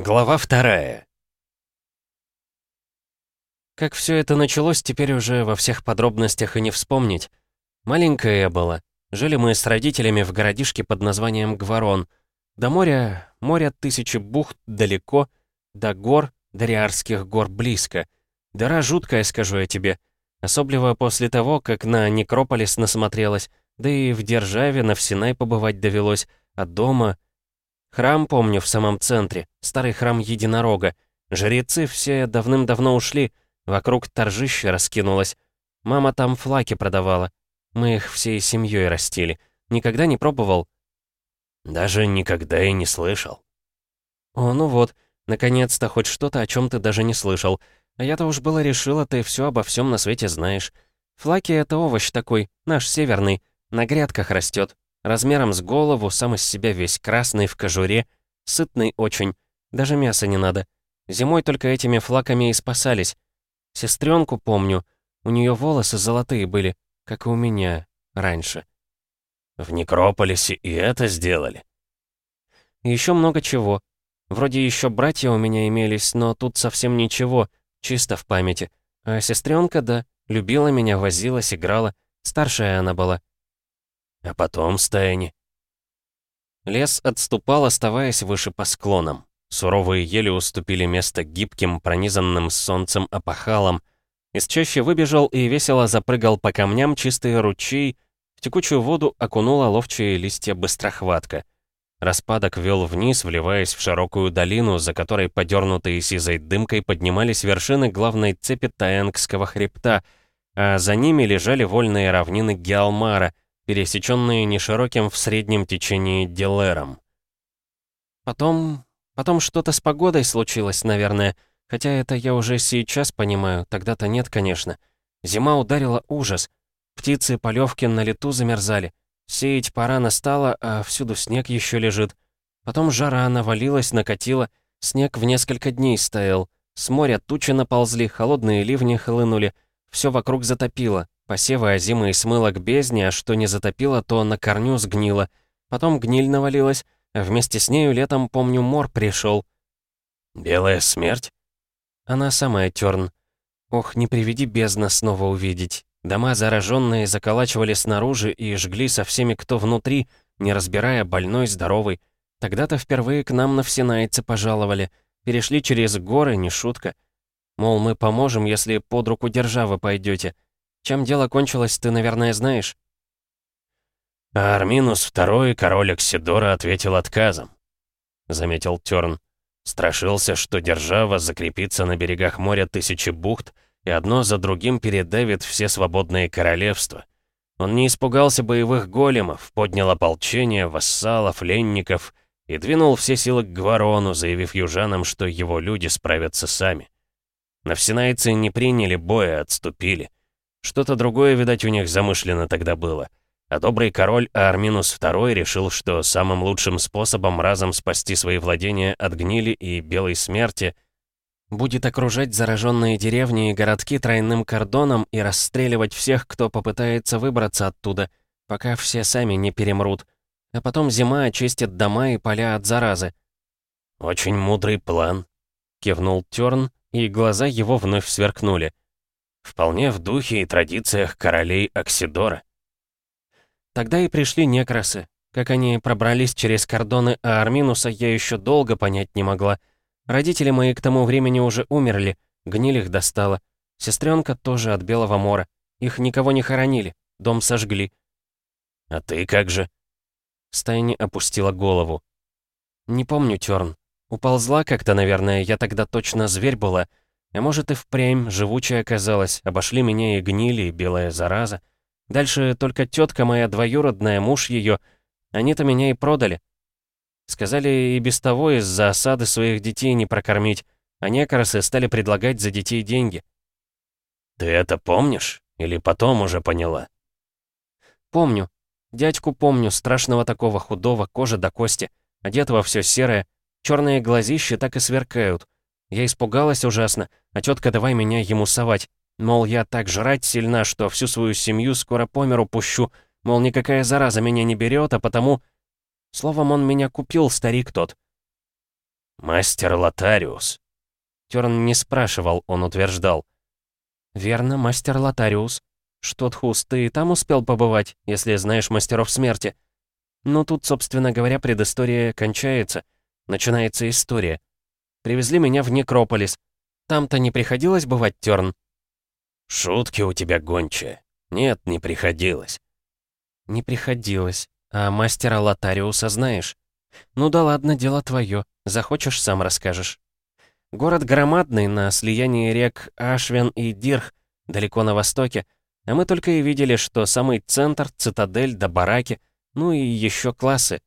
Глава вторая. Как все это началось, теперь уже во всех подробностях и не вспомнить. Маленькая я была. Жили мы с родителями в городишке под названием Гварон. До моря, моря тысячи бухт далеко, до гор, до Риарских гор близко. Дыра жуткая, скажу я тебе. Особливо после того, как на Некрополис насмотрелась, да и в Державе на Всенай побывать довелось, а дома... Храм, помню, в самом центре, старый храм Единорога. Жрецы все давным-давно ушли, вокруг торжище раскинулось. Мама там флаки продавала. Мы их всей семьей растили. Никогда не пробовал? Даже никогда и не слышал. О, ну вот, наконец-то хоть что-то, о чем ты даже не слышал. А я-то уж было решила, ты все обо всем на свете знаешь. Флаки — это овощ такой, наш северный, на грядках растет, Размером с голову, сам из себя весь красный в кожуре, сытный очень, даже мяса не надо. Зимой только этими флаками и спасались. Сестренку помню, у нее волосы золотые были, как и у меня раньше. В Некрополисе и это сделали. еще много чего. Вроде еще братья у меня имелись, но тут совсем ничего, чисто в памяти. А сестренка, да, любила меня, возилась, играла. Старшая она была. А потом стаяни. Лес отступал, оставаясь выше по склонам. Суровые ели уступили место гибким, пронизанным солнцем опахалам. Из чаще выбежал и весело запрыгал по камням чистый ручей, в текучую воду окунула ловчие листья быстрохватка. Распадок вел вниз, вливаясь в широкую долину, за которой подернутые сизой дымкой поднимались вершины главной цепи Таэнгского хребта, а за ними лежали вольные равнины Геалмара — пересеченные нешироким в среднем течении Делером. Потом... потом что-то с погодой случилось, наверное, хотя это я уже сейчас понимаю, тогда-то нет, конечно. Зима ударила ужас. Птицы полевки на лету замерзали. Сеять пора настала, а всюду снег еще лежит. Потом жара навалилась, накатила, снег в несколько дней стоял. С моря тучи наползли, холодные ливни хлынули, все вокруг затопило, Посевы озимые смыло к бездне, а что не затопило, то на корню сгнило. Потом гниль навалилась, вместе с нею летом, помню, мор пришел. «Белая смерть?» Она самая, Тёрн. Ох, не приведи бездна снова увидеть. Дома зараженные заколачивали снаружи и жгли со всеми, кто внутри, не разбирая больной, здоровый. Тогда-то впервые к нам на всенайцы пожаловали. Перешли через горы, не шутка. Мол, мы поможем, если под руку державы пойдете. Чем дело кончилось, ты, наверное, знаешь?» Арминус II, король Оксидора, ответил отказом, — заметил Тёрн. Страшился, что держава закрепится на берегах моря тысячи бухт и одно за другим передавит все свободные королевства. Он не испугался боевых големов, поднял ополчение, вассалов, ленников и двинул все силы к Гварону, заявив южанам, что его люди справятся сами. Навсенайцы не приняли боя, отступили. Что-то другое, видать, у них замышлено тогда было. А добрый король Арминус II решил, что самым лучшим способом разом спасти свои владения от гнили и белой смерти будет окружать зараженные деревни и городки тройным кордоном и расстреливать всех, кто попытается выбраться оттуда, пока все сами не перемрут. А потом зима очистит дома и поля от заразы. «Очень мудрый план», — кивнул Тёрн, и глаза его вновь сверкнули. Вполне в духе и традициях королей Оксидора. Тогда и пришли некрасы. Как они пробрались через кордоны Арминуса, я еще долго понять не могла. Родители мои к тому времени уже умерли, гниль их достала. Сестренка тоже от Белого Мора. Их никого не хоронили, дом сожгли. «А ты как же?» Стайни опустила голову. «Не помню, Тёрн. Уползла как-то, наверное, я тогда точно зверь была. А может и впрямь живучая оказалась, обошли меня и гнили, и белая зараза. Дальше только тетка моя двоюродная, муж ее, они-то меня и продали. Сказали и без того из-за осады своих детей не прокормить, а некоросы стали предлагать за детей деньги. «Ты это помнишь? Или потом уже поняла?» «Помню. Дядьку помню, страшного такого худого, кожа до кости, одетого все серое, черные глазища так и сверкают». Я испугалась ужасно, а тетка давай меня ему совать. Мол, я так жрать сильна, что всю свою семью скоро по миру пущу. Мол, никакая зараза меня не берет, а потому... Словом, он меня купил, старик тот. «Мастер Лотариус». Терн не спрашивал, он утверждал. «Верно, мастер Лотариус. Что, Тхус, ты там успел побывать, если знаешь мастеров смерти?» Ну, тут, собственно говоря, предыстория кончается. Начинается история. Привезли меня в Некрополис. Там-то не приходилось бывать, Терн? Шутки у тебя гончие. Нет, не приходилось. Не приходилось. А мастера Лотариуса знаешь? Ну да ладно, дело твое. Захочешь, сам расскажешь. Город громадный, на слиянии рек Ашвен и Дирх, далеко на востоке, а мы только и видели, что самый центр, цитадель да бараки, ну и еще классы.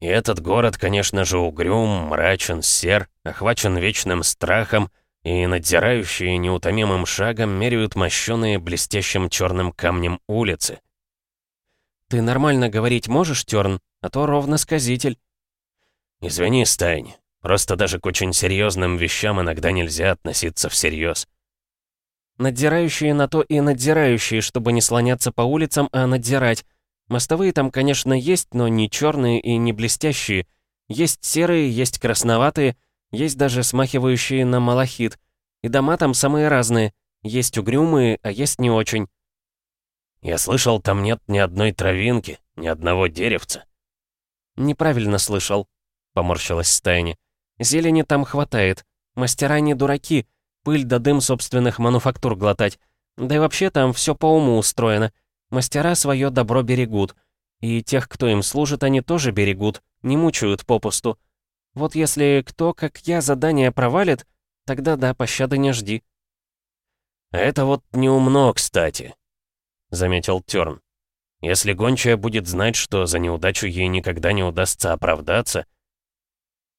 И этот город, конечно же, угрюм, мрачен, сер, охвачен вечным страхом, и надзирающие неутомимым шагом меряют мощеные блестящим черным камнем улицы. «Ты нормально говорить можешь, Терн, а то ровно сказитель». «Извини, Стайн, просто даже к очень серьезным вещам иногда нельзя относиться всерьез». «Надзирающие на то и надзирающие, чтобы не слоняться по улицам, а надзирать. Мостовые там, конечно, есть, но не черные и не блестящие. Есть серые, есть красноватые, есть даже смахивающие на малахит. И дома там самые разные. Есть угрюмые, а есть не очень. Я слышал, там нет ни одной травинки, ни одного деревца. Неправильно слышал, поморщилась Стайни. Зелени там хватает. Мастера не дураки. Пыль да дым собственных мануфактур глотать. Да и вообще там все по уму устроено. Мастера свое добро берегут. И тех, кто им служит, они тоже берегут, не мучают попусту. Вот если кто, как я, задание провалит, тогда да, пощады не жди. «Это вот неумно, кстати», — заметил Тёрн. «Если гончая будет знать, что за неудачу ей никогда не удастся оправдаться...»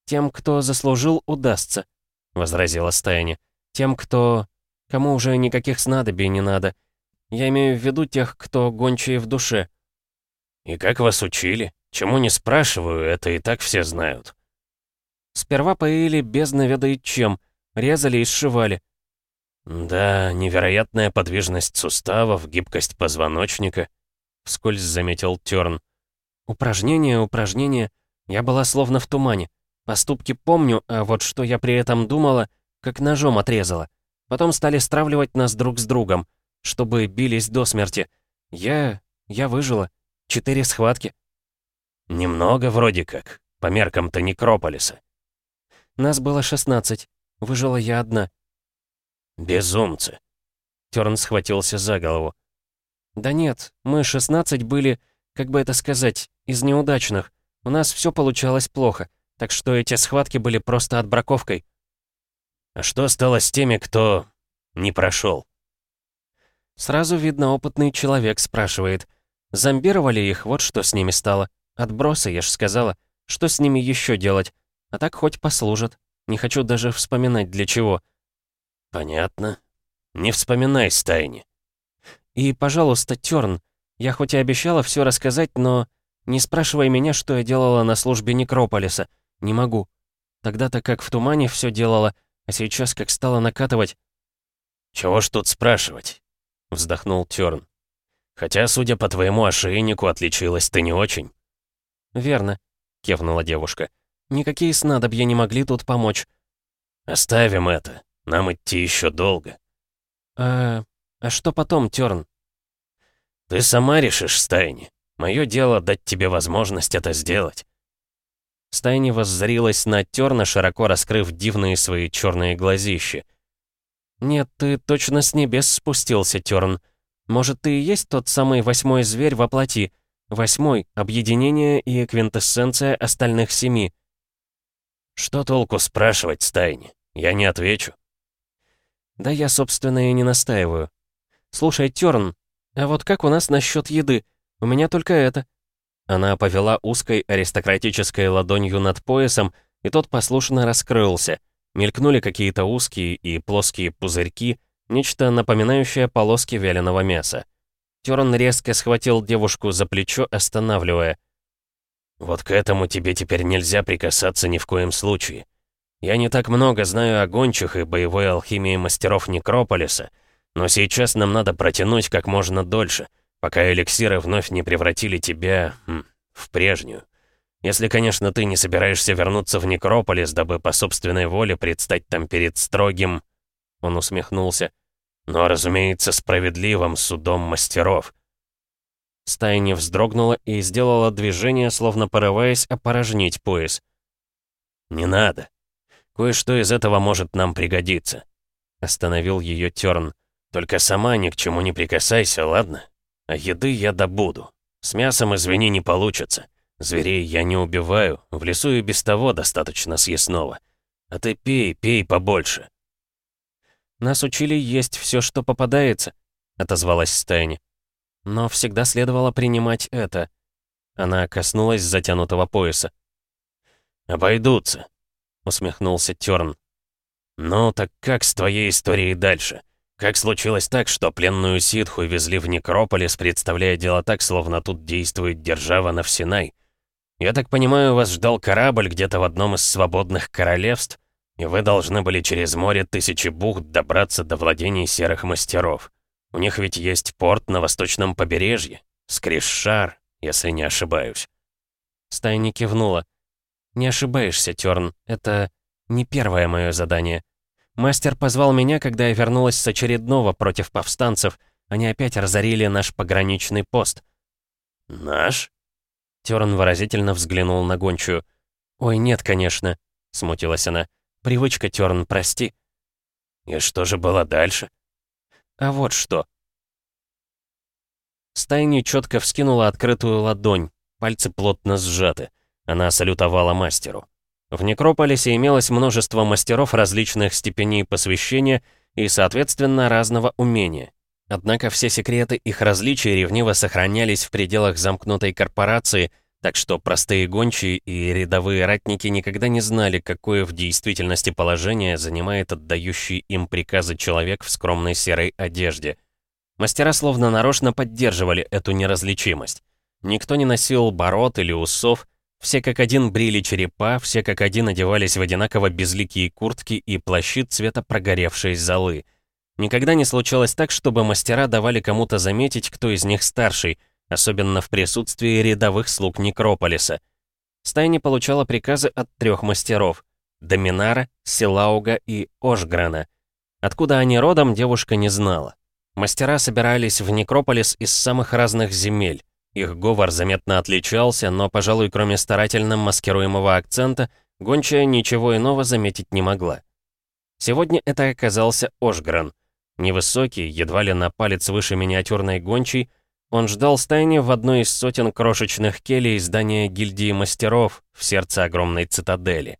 «Тем, кто заслужил, удастся», — возразила Стайни. «Тем, кто... кому уже никаких снадобий не надо, я имею в виду тех, кто гончие в душе». «И как вас учили? Чему не спрашиваю, это и так все знают». «Сперва поили бездна ведает чем, резали и сшивали». «Да, невероятная подвижность суставов, гибкость позвоночника», — вскользь заметил Тёрн. «Упражнения, упражнения. Я была словно в тумане. Поступки помню, а вот что я при этом думала, как ножом отрезала. Потом стали стравливать нас друг с другом чтобы бились до смерти. Я... я выжила. Четыре схватки. Немного вроде как, по меркам-то Некрополиса. Нас было 16. Выжила я одна. Безумцы. Терн схватился за голову. Да нет, мы 16 были, как бы это сказать, из неудачных. У нас все получалось плохо, так что эти схватки были просто отбраковкой. А что стало с теми, кто не прошел? Сразу видно, опытный человек спрашивает. Зомбировали их, вот что с ними стало. Отбросы, я ж сказала. Что с ними еще делать? А так хоть послужат. Не хочу даже вспоминать для чего. Понятно. Не вспоминай, Стайни. И, пожалуйста, Тёрн, я хоть и обещала все рассказать, но... Не спрашивай меня, что я делала на службе Некрополиса. Не могу. Тогда-то как в тумане все делала, а сейчас как стала накатывать. Чего ж тут спрашивать? Вздохнул Тёрн. «Хотя, судя по твоему ошейнику, отличилась ты не очень». «Верно», — кивнула девушка. «Никакие снадобья не могли тут помочь». «Оставим это. Нам идти еще долго». «А... а что потом, Тёрн?» «Ты сама решишь, Стайни. Мое дело дать тебе возможность это сделать». Стайни воззрилась на Тёрна, широко раскрыв дивные свои черные глазища. «Нет, ты точно с небес спустился, Тёрн. Может, ты и есть тот самый восьмой зверь во плоти? Восьмой — объединение и квинтэссенция остальных семи». «Что толку спрашивать, Стайни? Я не отвечу». «Да я, собственно, и не настаиваю. Слушай, Тёрн, а вот как у нас насчет еды? У меня только это». Она повела узкой аристократической ладонью над поясом, и тот послушно раскрылся — Мелькнули какие-то узкие и плоские пузырьки, нечто напоминающее полоски вяленого мяса. Терн резко схватил девушку за плечо, останавливая. «Вот к этому тебе теперь нельзя прикасаться ни в коем случае. Я не так много знаю о гончих и боевой алхимии мастеров Некрополиса, но сейчас нам надо протянуть как можно дольше, пока эликсиры вновь не превратили тебя... Хм, в прежнюю. Если, конечно, ты не собираешься вернуться в Некрополис, дабы по собственной воле предстать там перед строгим...» Он усмехнулся. «Но, разумеется, справедливым судом мастеров». Стая не вздрогнула и сделала движение, словно порываясь опорожнить пояс. «Не надо. Кое-что из этого может нам пригодиться», — остановил ее Тёрн. «Только сама ни к чему не прикасайся, ладно? А еды я добуду. С мясом, извини, не получится. Зверей я не убиваю, в лесу и без того достаточно съестного. А ты пей, пей побольше». «Нас учили есть все, что попадается», — отозвалась Стайни. «Но всегда следовало принимать это». Она коснулась затянутого пояса. «Обойдутся», — усмехнулся Тёрн. «Ну, так как с твоей историей дальше? Как случилось так, что пленную ситху везли в Некрополис, представляя дело так, словно тут действует держава Навсинай? Я так понимаю, вас ждал корабль где-то в одном из свободных королевств, и вы должны были через море тысячи бухт добраться до владений серых мастеров. У них ведь есть порт на восточном побережье, Скришшар, если не ошибаюсь». Стайни кивнула. «Не ошибаешься, Тёрн, это не первое мое задание. Мастер позвал меня, когда я вернулась с очередного против повстанцев. Они опять разорили наш пограничный пост». «Наш?» Тёрн выразительно взглянул на гончую. «Ой, нет, конечно», — смутилась она. «Привычка, Тёрн, прости». «И что же было дальше?» «А вот что». Стайни четко вскинула открытую ладонь, пальцы плотно сжаты. Она салютовала мастеру. В Некрополисе имелось множество мастеров различных степеней посвящения и, соответственно, разного умения. Однако все секреты их различий ревниво сохранялись в пределах замкнутой корпорации, так что простые гончие и рядовые ратники никогда не знали, какое в действительности положение занимает отдающий им приказы человек в скромной серой одежде. Мастера словно нарочно поддерживали эту неразличимость. Никто не носил бород или усов, все как один брили черепа, все как один одевались в одинаково безликие куртки и плащи цвета прогоревшей золы. Никогда не случалось так, чтобы мастера давали кому-то заметить, кто из них старший, особенно в присутствии рядовых слуг Некрополиса. Стая получала приказы от трех мастеров — Доминара, Силауга и Ошграна. Откуда они родом, девушка не знала. Мастера собирались в Некрополис из самых разных земель. Их говор заметно отличался, но, пожалуй, кроме старательно маскируемого акцента, гончая ничего иного заметить не могла. Сегодня это оказался Ошгран. Невысокий, едва ли на палец выше миниатюрной гончей, он ждал стайни в одной из сотен крошечных келей здания гильдии мастеров в сердце огромной цитадели.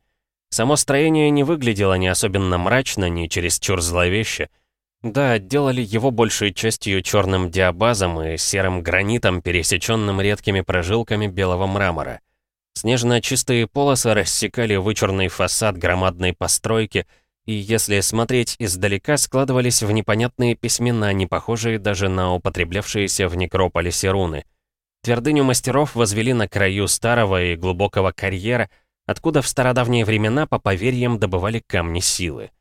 Само строение не выглядело ни особенно мрачно, ни чересчур зловеще — да, отделали его большей частью черным диабазом и серым гранитом, пересеченным редкими прожилками белого мрамора. Снежно-чистые полосы рассекали вычурный фасад громадной постройки, и если смотреть издалека, складывались в непонятные письмена, не похожие даже на употреблявшиеся в некрополисе руны. Твердыню мастеров возвели на краю старого и глубокого карьера, откуда в стародавние времена по поверьям добывали камни силы.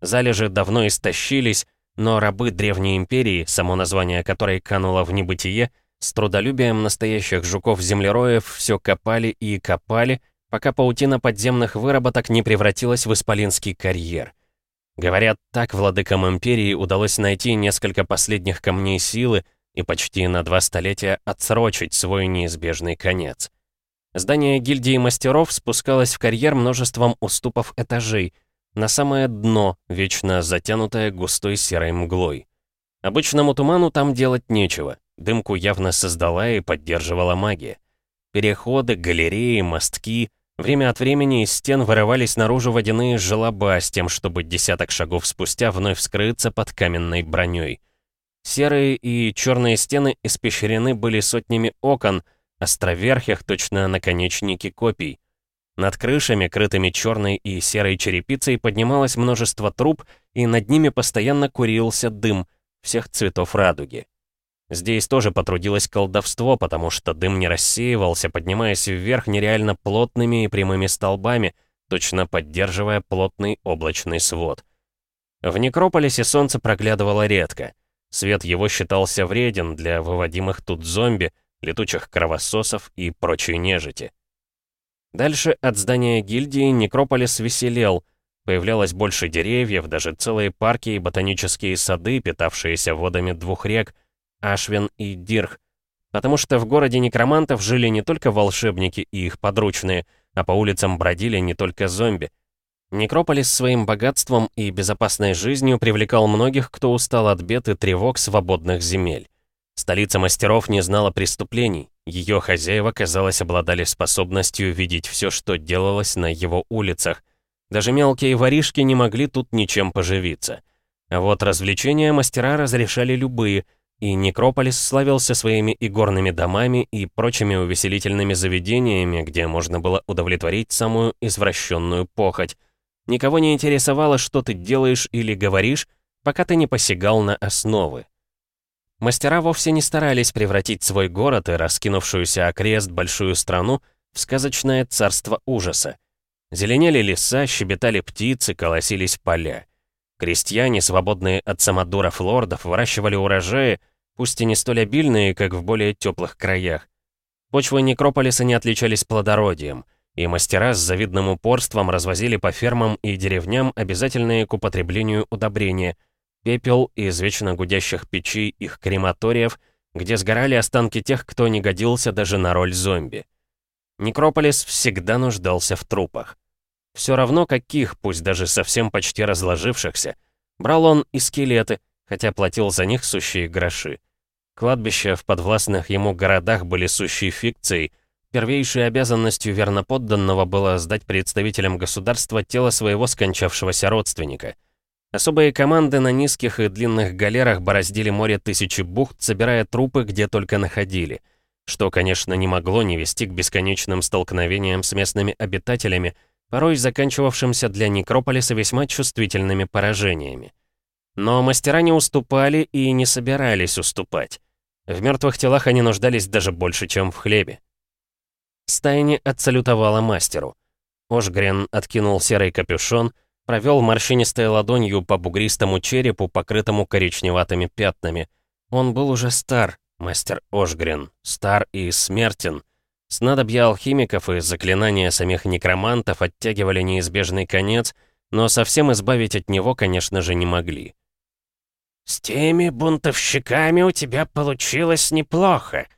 Залежи давно истощились, но рабы Древней Империи, само название которой кануло в небытие, с трудолюбием настоящих жуков-землероев все копали и копали, пока паутина подземных выработок не превратилась в исполинский карьер. Говорят, так владыкам Империи удалось найти несколько последних камней силы и почти на два столетия отсрочить свой неизбежный конец. Здание гильдии мастеров спускалось в карьер множеством уступов этажей — на самое дно, вечно затянутое густой серой мглой. Обычному туману там делать нечего, дымку явно создала и поддерживала магия. Переходы, галереи, мостки. Время от времени из стен вырывались наружу водяные желоба с тем, чтобы десяток шагов спустя вновь вскрыться под каменной броней. Серые и черные стены испещрены были сотнями окон, островерхих точно наконечники копий. Над крышами, крытыми черной и серой черепицей, поднималось множество труб, и над ними постоянно курился дым всех цветов радуги. Здесь тоже потрудилось колдовство, потому что дым не рассеивался, поднимаясь вверх нереально плотными и прямыми столбами, точно поддерживая плотный облачный свод. В Некрополисе солнце проглядывало редко. Свет его считался вреден для выводимых тут зомби, летучих кровососов и прочей нежити. Дальше от здания гильдии Некрополис веселел. Появлялось больше деревьев, даже целые парки и ботанические сады, питавшиеся водами двух рек — Ашвин и Дирх. Потому что в городе некромантов жили не только волшебники и их подручные, а по улицам бродили не только зомби. Некрополис своим богатством и безопасной жизнью привлекал многих, кто устал от бед и тревог свободных земель. Столица мастеров не знала преступлений. Ее хозяева, казалось, обладали способностью видеть все, что делалось на его улицах. Даже мелкие воришки не могли тут ничем поживиться. А вот развлечения мастера разрешали любые, и Некрополис славился своими игорными домами и прочими увеселительными заведениями, где можно было удовлетворить самую извращенную похоть. Никого не интересовало, что ты делаешь или говоришь, пока ты не посягал на основы. Мастера вовсе не старались превратить свой город и раскинувшуюся окрест большую страну в сказочное царство ужаса. Зеленели леса, щебетали птицы, колосились поля. Крестьяне, свободные от самодуров лордов, выращивали урожаи, пусть и не столь обильные, как в более теплых краях. Почвы некрополиса не отличались плодородием — и мастера с завидным упорством развозили по фермам и деревням обязательные к употреблению удобрения, пепел из вечно гудящих печей их крематориев, где сгорали останки тех, кто не годился даже на роль зомби. Некрополис всегда нуждался в трупах. Все равно каких, пусть даже совсем почти разложившихся. Брал он и скелеты, хотя платил за них сущие гроши. Кладбища в подвластных ему городах были сущей фикцией, Первейшей обязанностью верноподданного было сдать представителям государства тело своего скончавшегося родственника. Особые команды на низких и длинных галерах бороздили море тысячи бухт, собирая трупы где только находили. Что, конечно, не могло не вести к бесконечным столкновениям с местными обитателями, порой заканчивавшимся для некрополиса весьма чувствительными поражениями. Но мастера не уступали и не собирались уступать. В мертвых телах они нуждались даже больше, чем в хлебе. Стайни отсалютовала мастеру. Ошгрен откинул серый капюшон, провел морщинистой ладонью по бугристому черепу, покрытому коричневатыми пятнами. Он был уже стар, мастер Ошгрен, стар и смертен. Снадобья алхимиков и заклинания самих некромантов оттягивали неизбежный конец, но совсем избавить от него, конечно же, не могли. «С теми бунтовщиками у тебя получилось неплохо»,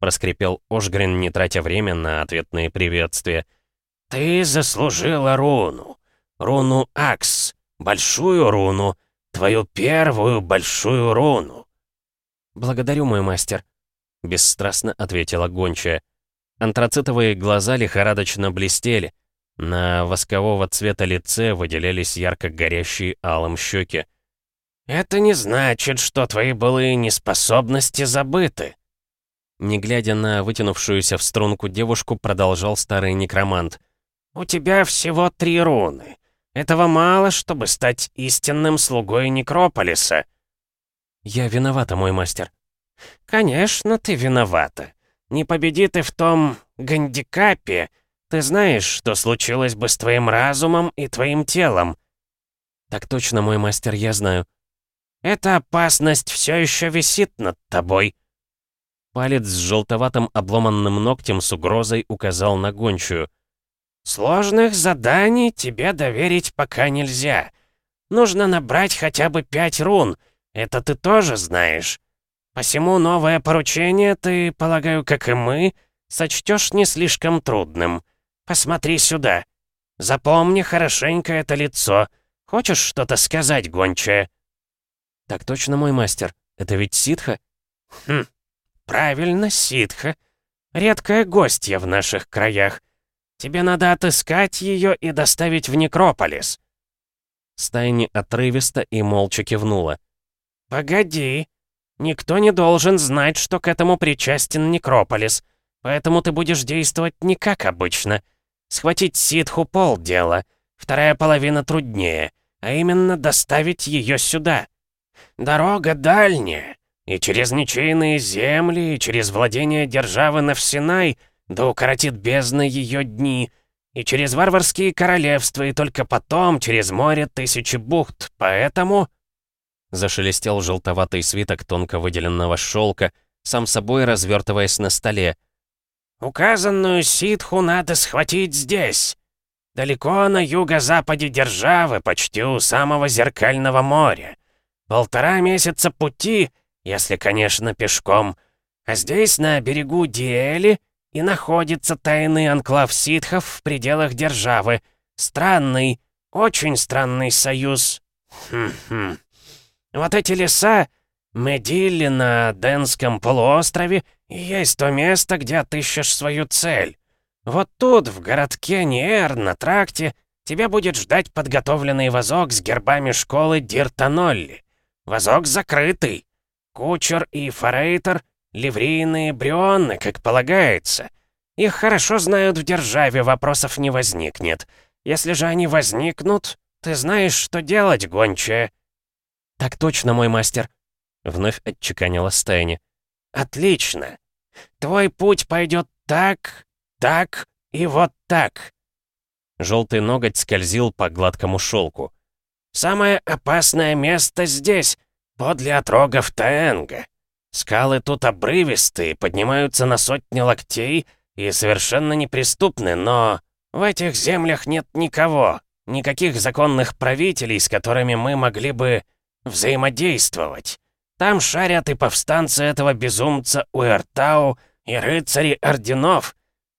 проскрипел Ошгрин, не тратя время на ответные приветствия. «Ты заслужила руну. Руну Акс. Большую руну. Твою первую большую руну». «Благодарю, мой мастер», — бесстрастно ответила гончая. Антрацитовые глаза лихорадочно блестели. На воскового цвета лице выделялись ярко горящие алым щеки. «Это не значит, что твои былые неспособности забыты», не глядя на вытянувшуюся в струнку девушку, продолжал старый некромант. «У тебя всего три руны. Этого мало, чтобы стать истинным слугой Некрополиса». «Я виновата, мой мастер». «Конечно, ты виновата. Не победи ты в том гандикапе. Ты знаешь, что случилось бы с твоим разумом и твоим телом». «Так точно, мой мастер, я знаю». «Эта опасность все еще висит над тобой». Палец с желтоватым обломанным ногтем с угрозой указал на гончую. «Сложных заданий тебе доверить пока нельзя. Нужно набрать хотя бы пять рун. Это ты тоже знаешь. Посему новое поручение ты, полагаю, как и мы, сочтешь не слишком трудным. Посмотри сюда. Запомни хорошенько это лицо. Хочешь что-то сказать, гончая?» «Так точно, мой мастер. Это ведь ситха?» «Хм, «Правильно, ситха. Редкая гостья в наших краях. Тебе надо отыскать ее и доставить в Некрополис». Стайни отрывисто и молча кивнула. «Погоди. Никто не должен знать, что к этому причастен Некрополис, поэтому ты будешь действовать не как обычно. Схватить ситху — полдела, вторая половина труднее, а именно доставить ее сюда. Дорога дальняя, и через ничейные земли, и через владение державы Навсинай, да укоротит бездна ее дни, и через варварские королевства, и только потом через море тысячи бухт, поэтому...» Зашелестел желтоватый свиток тонко выделенного шелка, сам собой развертываясь на столе. Указанную ситху надо схватить здесь. Далеко на юго-западе державы, почти у самого Зеркального моря. Полтора месяца пути, если, конечно, пешком. А здесь, на берегу Диэли, и находится тайный анклав ситхов в пределах державы. Странный, очень странный союз. Хм-хм. Вот эти леса, Медилли на Денском полуострове, есть то место, где отыщешь свою цель. Вот тут, в городке Ниэр, на тракте, тебя будет ждать подготовленный вазок с гербами школы Диртанолли. Вазок закрытый. Кучер и форейтер — ливрейные брионы, как полагается. Их хорошо знают в державе, вопросов не возникнет. Если же они возникнут, ты знаешь, что делать, гончая». «Так точно, мой мастер», — вновь отчеканила Стайни. «Отлично. Твой путь пойдет так, так и вот так». Желтый ноготь скользил по гладкому шелку. «Самое опасное место здесь, подле отрогов Таэнга. Скалы тут обрывистые, поднимаются на сотни локтей и совершенно неприступны, но в этих землях нет никого, никаких законных правителей, с которыми мы могли бы взаимодействовать. Там шарят и повстанцы этого безумца Уэртау, и рыцари орденов.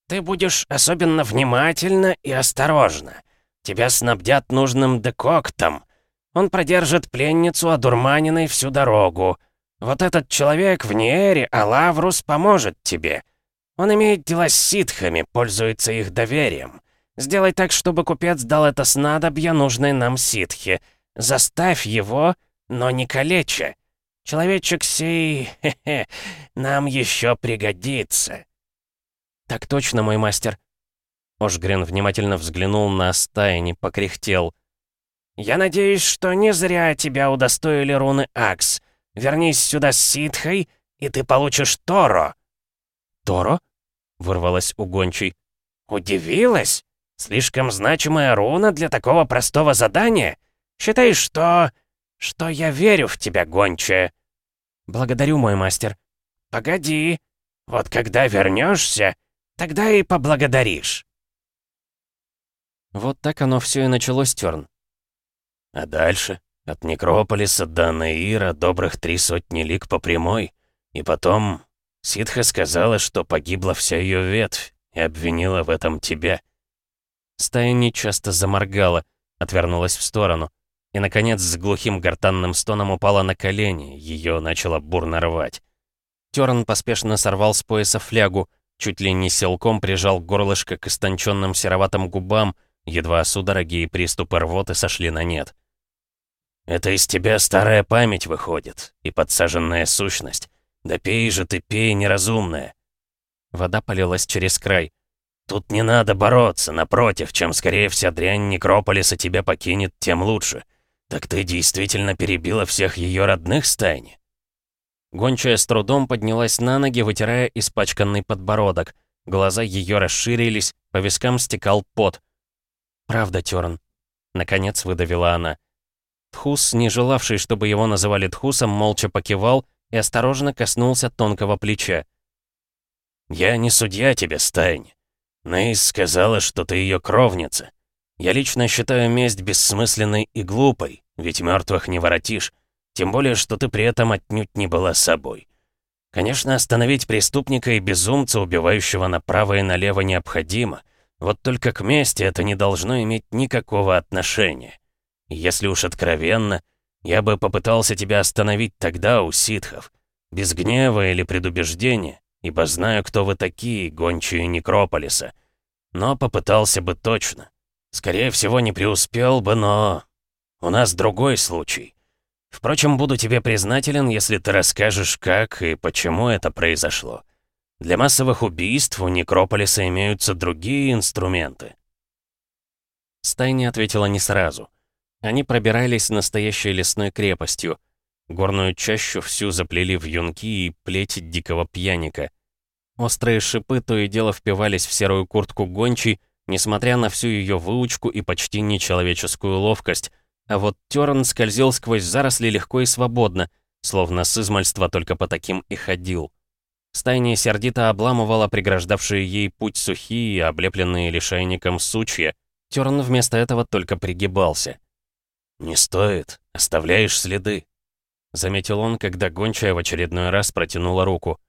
Ты будешь особенно внимательна и осторожна. Тебя снабдят нужным декоктом. Он продержит пленницу одурманенной всю дорогу. Вот этот человек в Ниэре, Алаврус, поможет тебе. Он имеет дела с ситхами, пользуется их доверием. Сделай так, чтобы купец дал это снадобье нужной нам ситхе. Заставь его, но не калеча. Человечек сей, хе-хе, нам еще пригодится». «Так точно, мой мастер». Ошгрен внимательно взглянул на стаяни, покряхтел. «Я надеюсь, что не зря тебя удостоили руны Акс. Вернись сюда с ситхой, и ты получишь Торо». «Торо?» — вырвалась у. «Удивилась? Слишком значимая руна для такого простого задания? Считай, что что я верю в тебя, гончая». «Благодарю, мой мастер». «Погоди. Вот когда вернешься, тогда и поблагодаришь». Вот так оно все и началось, Терн. А дальше? От Некрополиса до Наира добрых три сотни лик по прямой. И потом Ситха сказала, что погибла вся ее ветвь, и обвинила в этом тебя. Стая нечасто заморгала, отвернулась в сторону и, наконец, с глухим гортанным стоном упала на колени, ее начало бурно рвать. Терн поспешно сорвал с пояса флягу, чуть ли не силком прижал горлышко к истонченным сероватым губам, едва судороги и приступы рвоты сошли на нет. «Это из тебя старая память выходит, и подсаженная сущность. Да пей же ты, пей, неразумная!» Вода полилась через край. «Тут не надо бороться, напротив, чем скорее вся дрянь Некрополиса тебя покинет, тем лучше. «Так ты действительно перебила всех ее родных стайни?» Гончая с трудом поднялась на ноги, вытирая испачканный подбородок. Глаза ее расширились, по вискам стекал пот. «Правда, Тёрн», — наконец выдавила она. Тхус, не желавший, чтобы его называли Тхусом, молча покивал и осторожно коснулся тонкого плеча. «Я не судья тебе, Стайн. Нейс сказала, что ты ее кровница. Я лично считаю месть бессмысленной и глупой, ведь мертвых не воротишь, тем более, что ты при этом отнюдь не была собой. Конечно, остановить преступника и безумца, убивающего направо и налево, необходимо, вот только к мести это не должно иметь никакого отношения. Если уж откровенно, я бы попытался тебя остановить тогда у ситхов, без гнева или предубеждения, ибо знаю, кто вы такие, гончие Некрополиса. Но попытался бы точно. Скорее всего, не преуспел бы, но... У нас другой случай. Впрочем, буду тебе признателен, если ты расскажешь, как и почему это произошло. Для массовых убийств у Некрополиса имеются другие инструменты. Стай не ответила не сразу. Они пробирались настоящей лесной крепостью. Горную чащу всю заплели в юнки и плеть дикого пьяника. Острые шипы то и дело впивались в серую куртку гончей, несмотря на всю ее выучку и почти нечеловеческую ловкость, а вот Терн скользил сквозь заросли легко и свободно, словно с измальства только по таким и ходил. Стайня сердито обламывала преграждавшие ей путь сухие, облепленные лишайником сучья. Терн вместо этого только пригибался. «Не стоит, оставляешь следы», — заметил он, когда гончая в очередной раз протянула руку.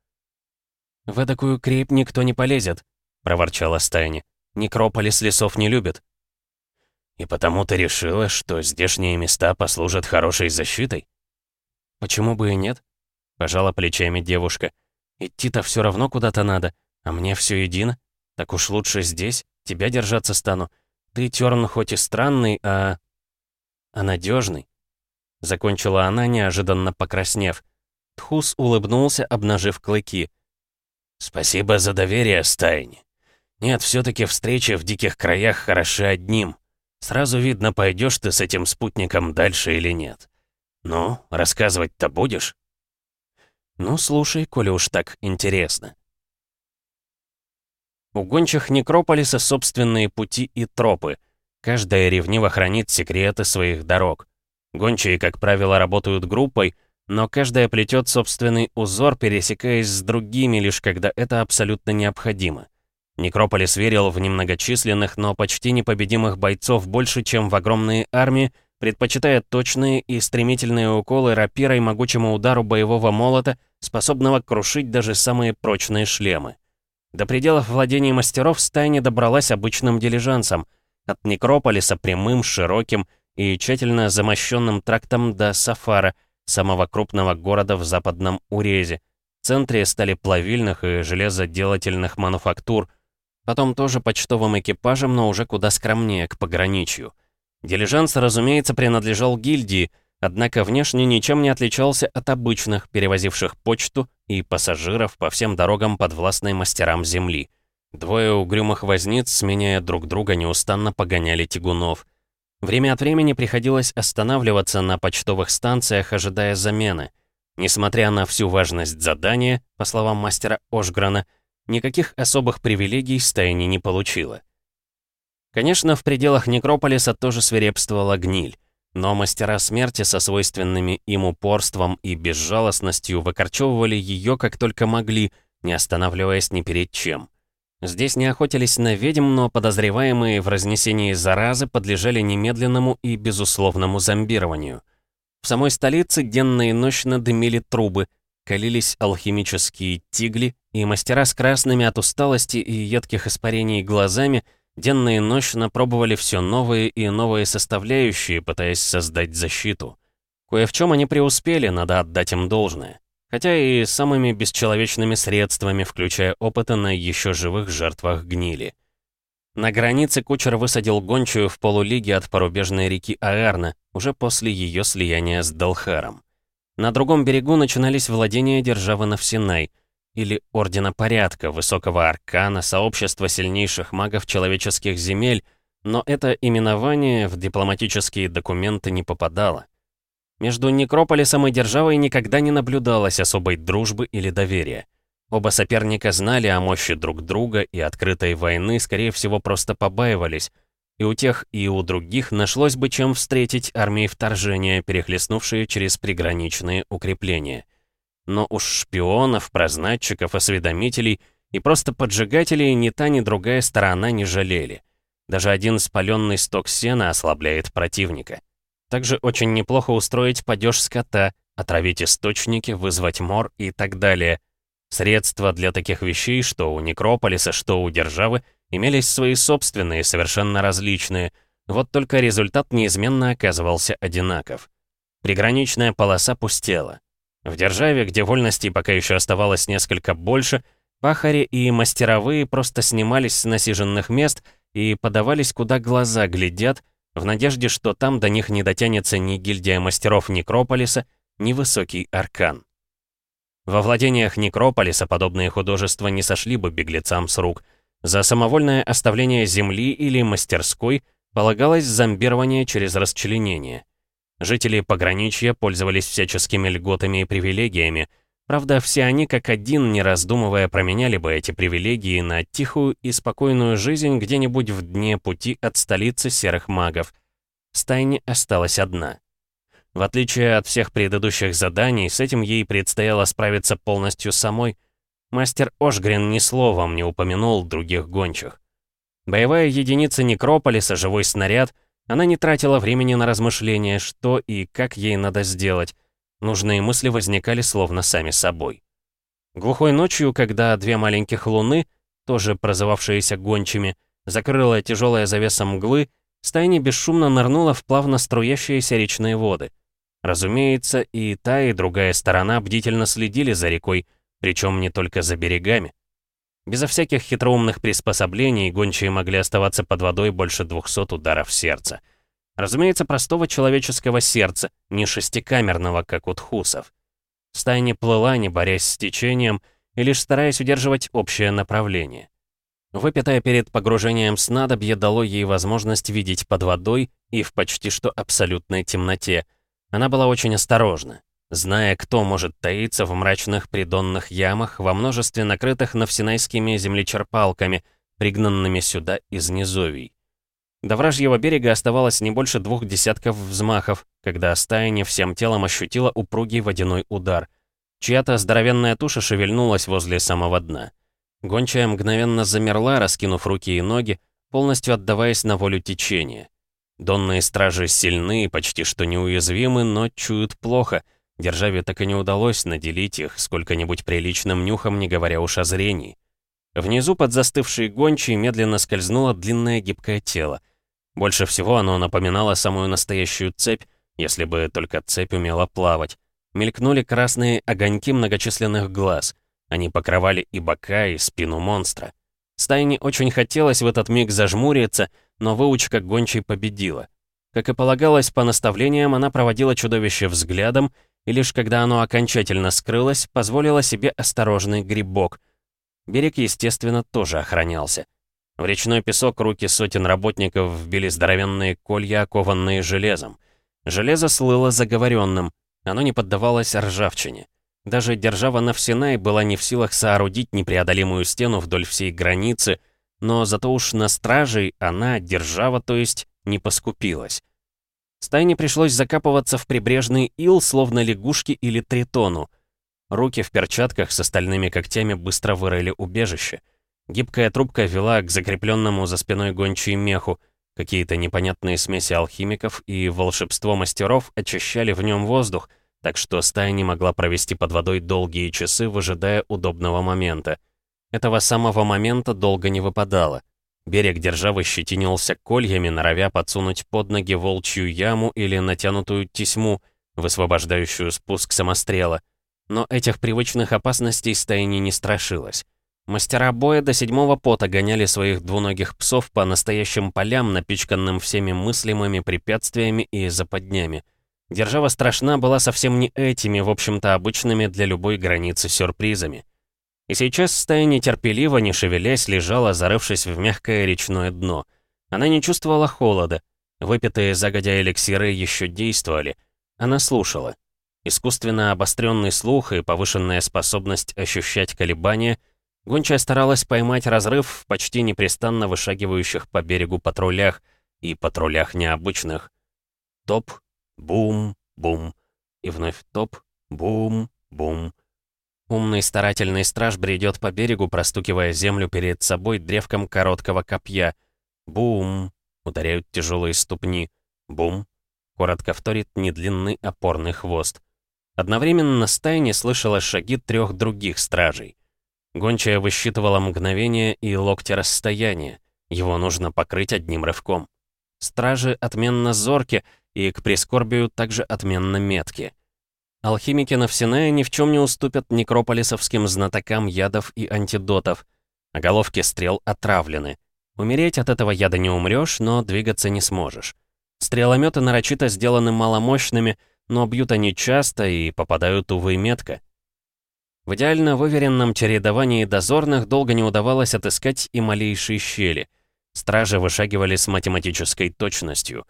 «В эдакую крепь никто не полезет», — проворчала Стайня. «Некрополис лесов не любит». «И потому ты решила, что здешние места послужат хорошей защитой?» «Почему бы и нет?» — пожала плечами девушка. «Идти-то все равно куда-то надо, а мне все едино. Так уж лучше здесь, тебя держаться стану. Ты, Терн, хоть и странный, а... а надежный. Закончила она, неожиданно покраснев. Тхус улыбнулся, обнажив клыки. «Спасибо за доверие, Стайни. Нет, все таки встречи в диких краях хороши одним. Сразу видно, пойдешь ты с этим спутником дальше или нет. Ну, рассказывать-то будешь?» «Ну, слушай, коли уж так интересно». У гончих Некрополиса собственные пути и тропы. Каждая ревниво хранит секреты своих дорог. Гончие, как правило, работают группой, но каждая плетет собственный узор, пересекаясь с другими, лишь когда это абсолютно необходимо. Некрополис верил в немногочисленных, но почти непобедимых бойцов больше, чем в огромные армии, предпочитая точные и стремительные уколы рапирой могучему удару боевого молота, способного крушить даже самые прочные шлемы. До пределов владений мастеров стая не добралась обычным дилижансом. От Некрополиса прямым, широким и тщательно замощенным трактом до Сафара, самого крупного города в западном Урезе, центре стали плавильных и железоделательных мануфактур, потом тоже почтовым экипажем, но уже куда скромнее, к пограничью. Дилижанс, разумеется, принадлежал гильдии, однако внешне ничем не отличался от обычных, перевозивших почту и пассажиров по всем дорогам подвластной мастерам земли. Двое угрюмых возниц, сменяя друг друга, неустанно погоняли тягунов. Время от времени приходилось останавливаться на почтовых станциях, ожидая замены. Несмотря на всю важность задания, по словам мастера Ошграна, никаких особых привилегий стайни не получила. Конечно, в пределах Некрополиса тоже свирепствовала гниль. Но мастера смерти со свойственными им упорством и безжалостностью выкорчевывали ее как только могли, не останавливаясь ни перед чем. Здесь не охотились на ведьм, но подозреваемые в разнесении заразы подлежали немедленному и безусловному зомбированию. В самой столице денно и ночно дымили трубы, калились алхимические тигли, и мастера с красными от усталости и едких испарений глазами – Денно и ночно пробовали все новые и новые составляющие, пытаясь создать защиту. Кое в чем они преуспели, надо отдать им должное. Хотя и самыми бесчеловечными средствами, включая опыты на еще живых жертвах гнили. На границе кучер высадил гончую в полулиге от порубежной реки Аарна, уже после ее слияния с Далхаром. На другом берегу начинались владения державы Навсинай — или Ордена Порядка, Высокого Аркана, Сообщества сильнейших магов человеческих земель, но это именование в дипломатические документы не попадало. Между Некрополисом и державой никогда не наблюдалось особой дружбы или доверия. Оба соперника знали о мощи друг друга и открытой войны, скорее всего, просто побаивались, и у тех, и у других нашлось бы чем встретить армии вторжения, перехлестнувшие через приграничные укрепления но уж шпионов, прознатчиков, осведомителей и просто поджигателей ни та, ни другая сторона не жалели. Даже один спаленный сток сена ослабляет противника. Также очень неплохо устроить падеж скота, отравить источники, вызвать мор и так далее. Средства для таких вещей, что у Некрополиса, что у Державы, имелись свои собственные, совершенно различные, вот только результат неизменно оказывался одинаков. Приграничная полоса пустела. В державе, где вольностей пока еще оставалось несколько больше, пахари и мастеровые просто снимались с насиженных мест и подавались куда глаза глядят, в надежде, что там до них не дотянется ни гильдия мастеров Некрополиса, ни высокий аркан. Во владениях Некрополиса подобные художества не сошли бы беглецам с рук. За самовольное оставление земли или мастерской полагалось зомбирование через расчленение. Жители пограничья пользовались всяческими льготами и привилегиями. Правда, все они как один, не раздумывая, променяли бы эти привилегии на тихую и спокойную жизнь где-нибудь в дне пути от столицы серых магов. Стайни осталась одна. В отличие от всех предыдущих заданий, с этим ей предстояло справиться полностью самой. мастер Ошгрин ни словом не упомянул других гончих. Боевая единица Некрополиса, живой снаряд, она не тратила времени на размышления, что и как ей надо сделать. Нужные мысли возникали словно сами собой. Глухой ночью, когда две маленьких луны, тоже прозывавшиеся гончими, закрыла тяжелая завеса мглы, стайни бесшумно нырнула в плавно струящиеся речные воды. Разумеется, и та, и другая сторона бдительно следили за рекой, причем не только за берегами. Безо всяких хитроумных приспособлений гончие могли оставаться под водой больше 200 ударов сердца. Разумеется, простого человеческого сердца, не шестикамерного, как у тхусов. Стая не плыла, не борясь с течением, и лишь стараясь удерживать общее направление. Выпитое перед погружением снадобье дало ей возможность видеть под водой и в почти что абсолютной темноте. Она была очень осторожна зная, кто может таиться в мрачных придонных ямах во множестве накрытых навсинайскими землечерпалками, пригнанными сюда из низовий. До вражьего берега оставалось не больше двух десятков взмахов, когда стаяне всем телом ощутила упругий водяной удар. Чья-то здоровенная туша шевельнулась возле самого дна. Гончая мгновенно замерла, раскинув руки и ноги, полностью отдаваясь на волю течения. Донные стражи сильны и почти что неуязвимы, но чуют плохо — Державе так и не удалось наделить их сколько-нибудь приличным нюхом, не говоря уж о зрении. Внизу под застывшей гончей медленно скользнуло длинное гибкое тело. Больше всего оно напоминало самую настоящую цепь, если бы только цепь умела плавать. Мелькнули красные огоньки многочисленных глаз. Они покрывали и бока, и спину монстра. Стайне очень хотелось в этот миг зажмуриться, но выучка гончей победила. Как и полагалось по наставлениям, она проводила чудовище взглядом и лишь когда оно окончательно скрылось, позволила себе осторожный грибок. Берег, естественно, тоже охранялся. В речной песок руки сотен работников вбили здоровенные колья, окованные железом. Железо слыло заговоренным, оно не поддавалось ржавчине. Даже держава Навсинай была не в силах соорудить непреодолимую стену вдоль всей границы, но зато уж на стражей она, держава, то есть, не поскупилась. Стайне пришлось закапываться в прибрежный ил, словно лягушки или тритону. Руки в перчатках с остальными когтями быстро вырыли убежище. Гибкая трубка вела к закрепленному за спиной гончей меху. Какие-то непонятные смеси алхимиков и волшебство мастеров очищали в нем воздух, так что стая не могла провести под водой долгие часы, выжидая удобного момента. Этого самого момента долго не выпадало. Берег державы щетинился кольями, норовя подсунуть под ноги волчью яму или натянутую тесьму, высвобождающую спуск самострела. Но этих привычных опасностей стайни не страшилась. Мастера боя до седьмого пота гоняли своих двуногих псов по настоящим полям, напичканным всеми мыслимыми препятствиями и западнями. Держава страшна была совсем не этими, в общем-то, обычными для любой границы сюрпризами. И сейчас стая нетерпеливо, не шевелясь, лежала, зарывшись в мягкое речное дно. Она не чувствовала холода. Выпитые загодя эликсиры еще действовали. Она слушала. Искусственно обостренный слух и повышенная способность ощущать колебания, гончая старалась поймать разрыв в почти непрестанно вышагивающих по берегу патрулях и патрулях необычных. Топ, бум, бум, и вновь топ, бум, бум. Умный старательный страж бредет по берегу, простукивая землю перед собой древком короткого копья. Бум! Ударяют тяжелые ступни. Бум! Коротко вторит недлинный опорный хвост. Одновременно стая не слышала шаги трех других стражей. Гончая высчитывала мгновение и локти расстояния. Его нужно покрыть одним рывком. Стражи отменно зорки и к прискорбию также отменно метки. Алхимики Навсиная ни в чем не уступят некрополисовским знатокам ядов и антидотов. Головки стрел отравлены. Умереть от этого яда не умрешь, но двигаться не сможешь. Стрелометы нарочито сделаны маломощными, но бьют они часто и попадают, увы, метко. В идеально выверенном чередовании дозорных долго не удавалось отыскать и малейшие щели. Стражи вышагивали с математической точностью.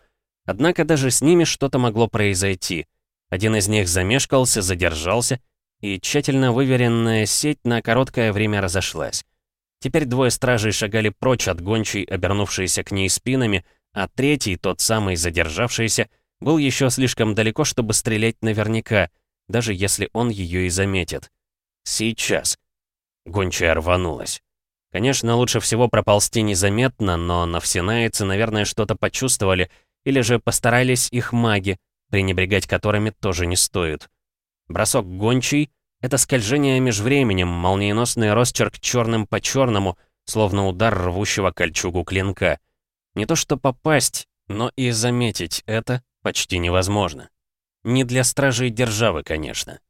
Однако даже с ними что-то могло произойти — один из них замешкался, задержался, и тщательно выверенная сеть на короткое время разошлась. Теперь двое стражей шагали прочь от гончей, обернувшейся к ней спинами, а третий, тот самый задержавшийся, был еще слишком далеко, чтобы стрелять наверняка, даже если он ее и заметит. Сейчас. Гончая рванулась. Конечно, лучше всего проползти незаметно, но навсенайцы, наверное, что-то почувствовали, или же постарались их маги, пренебрегать которыми тоже не стоит. Бросок гончий — это скольжение межвременем, молниеносный росчерк черным по черному, словно удар рвущего кольчугу клинка. Не то что попасть, но и заметить это почти невозможно. Не для стражей державы, конечно.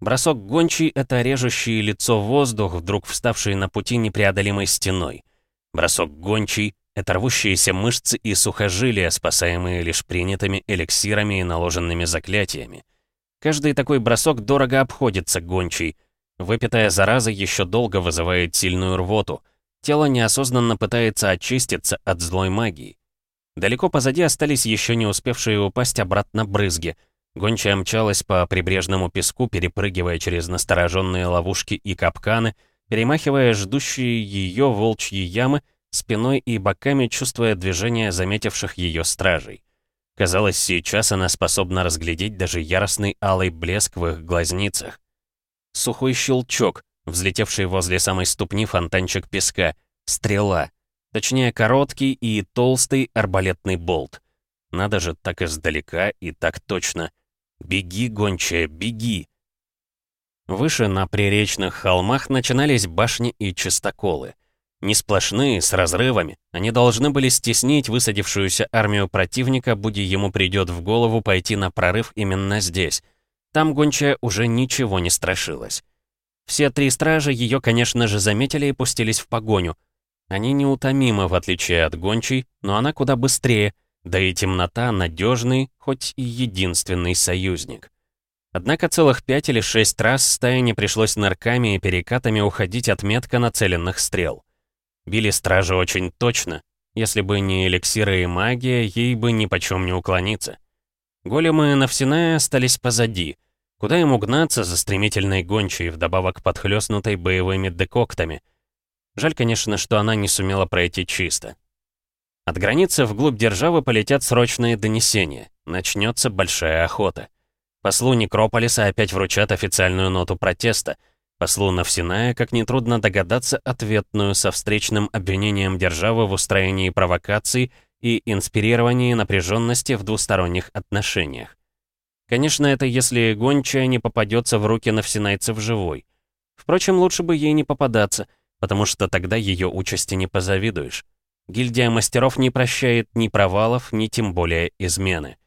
Бросок гончий — это режущий лицо воздух, вдруг вставший на пути непреодолимой стеной. Бросок гончий — это рвущиеся мышцы и сухожилия, спасаемые лишь принятыми эликсирами и наложенными заклятиями. Каждый такой бросок дорого обходится гончий. Выпитая зараза еще долго вызывает сильную рвоту. Тело неосознанно пытается очиститься от злой магии. Далеко позади остались еще не успевшие упасть обратно брызги — Гончая мчалась по прибрежному песку, перепрыгивая через настороженные ловушки и капканы, перемахивая ждущие ее волчьи ямы, спиной и боками чувствуя движение заметивших ее стражей. Казалось, сейчас она способна разглядеть даже яростный алый блеск в их глазницах. Сухой щелчок, взлетевший возле самой ступни фонтанчик песка, стрела, точнее короткий и толстый арбалетный болт. Надо же так издалека и так точно — «Беги, гончая, беги!» Выше на приречных холмах начинались башни и чистоколы. Не сплошные, с разрывами. Они должны были стеснить высадившуюся армию противника, будь ему придет в голову пойти на прорыв именно здесь. Там гончая уже ничего не страшилась. Все три стражи ее, конечно же, заметили и пустились в погоню. Они неутомимы, в отличие от гончей, но она куда быстрее, да и темнота — надежный, хоть и единственный союзник. Однако целых пять или шесть раз стае не пришлось нырками и перекатами уходить от метко нацеленных стрел. Били стражи очень точно. Если бы не эликсиры и магия, ей бы ни почем не уклониться. Големы Навсиная остались позади. Куда ему гнаться за стремительной гончей, вдобавок подхлёстнутой боевыми декоктами? Жаль, конечно, что она не сумела пройти чисто. От границы вглубь державы полетят срочные донесения. Начнется большая охота. Послу Некрополиса опять вручат официальную ноту протеста. Послу Навсиная, как нетрудно догадаться, ответную со встречным обвинением державы в устроении провокаций и инспирировании напряженности в двусторонних отношениях. Конечно, это если гончая не попадется в руки навсинайцев живой. Впрочем, лучше бы ей не попадаться, потому что тогда ее участи не позавидуешь. Гильдия мастеров не прощает ни провалов, ни тем более измены.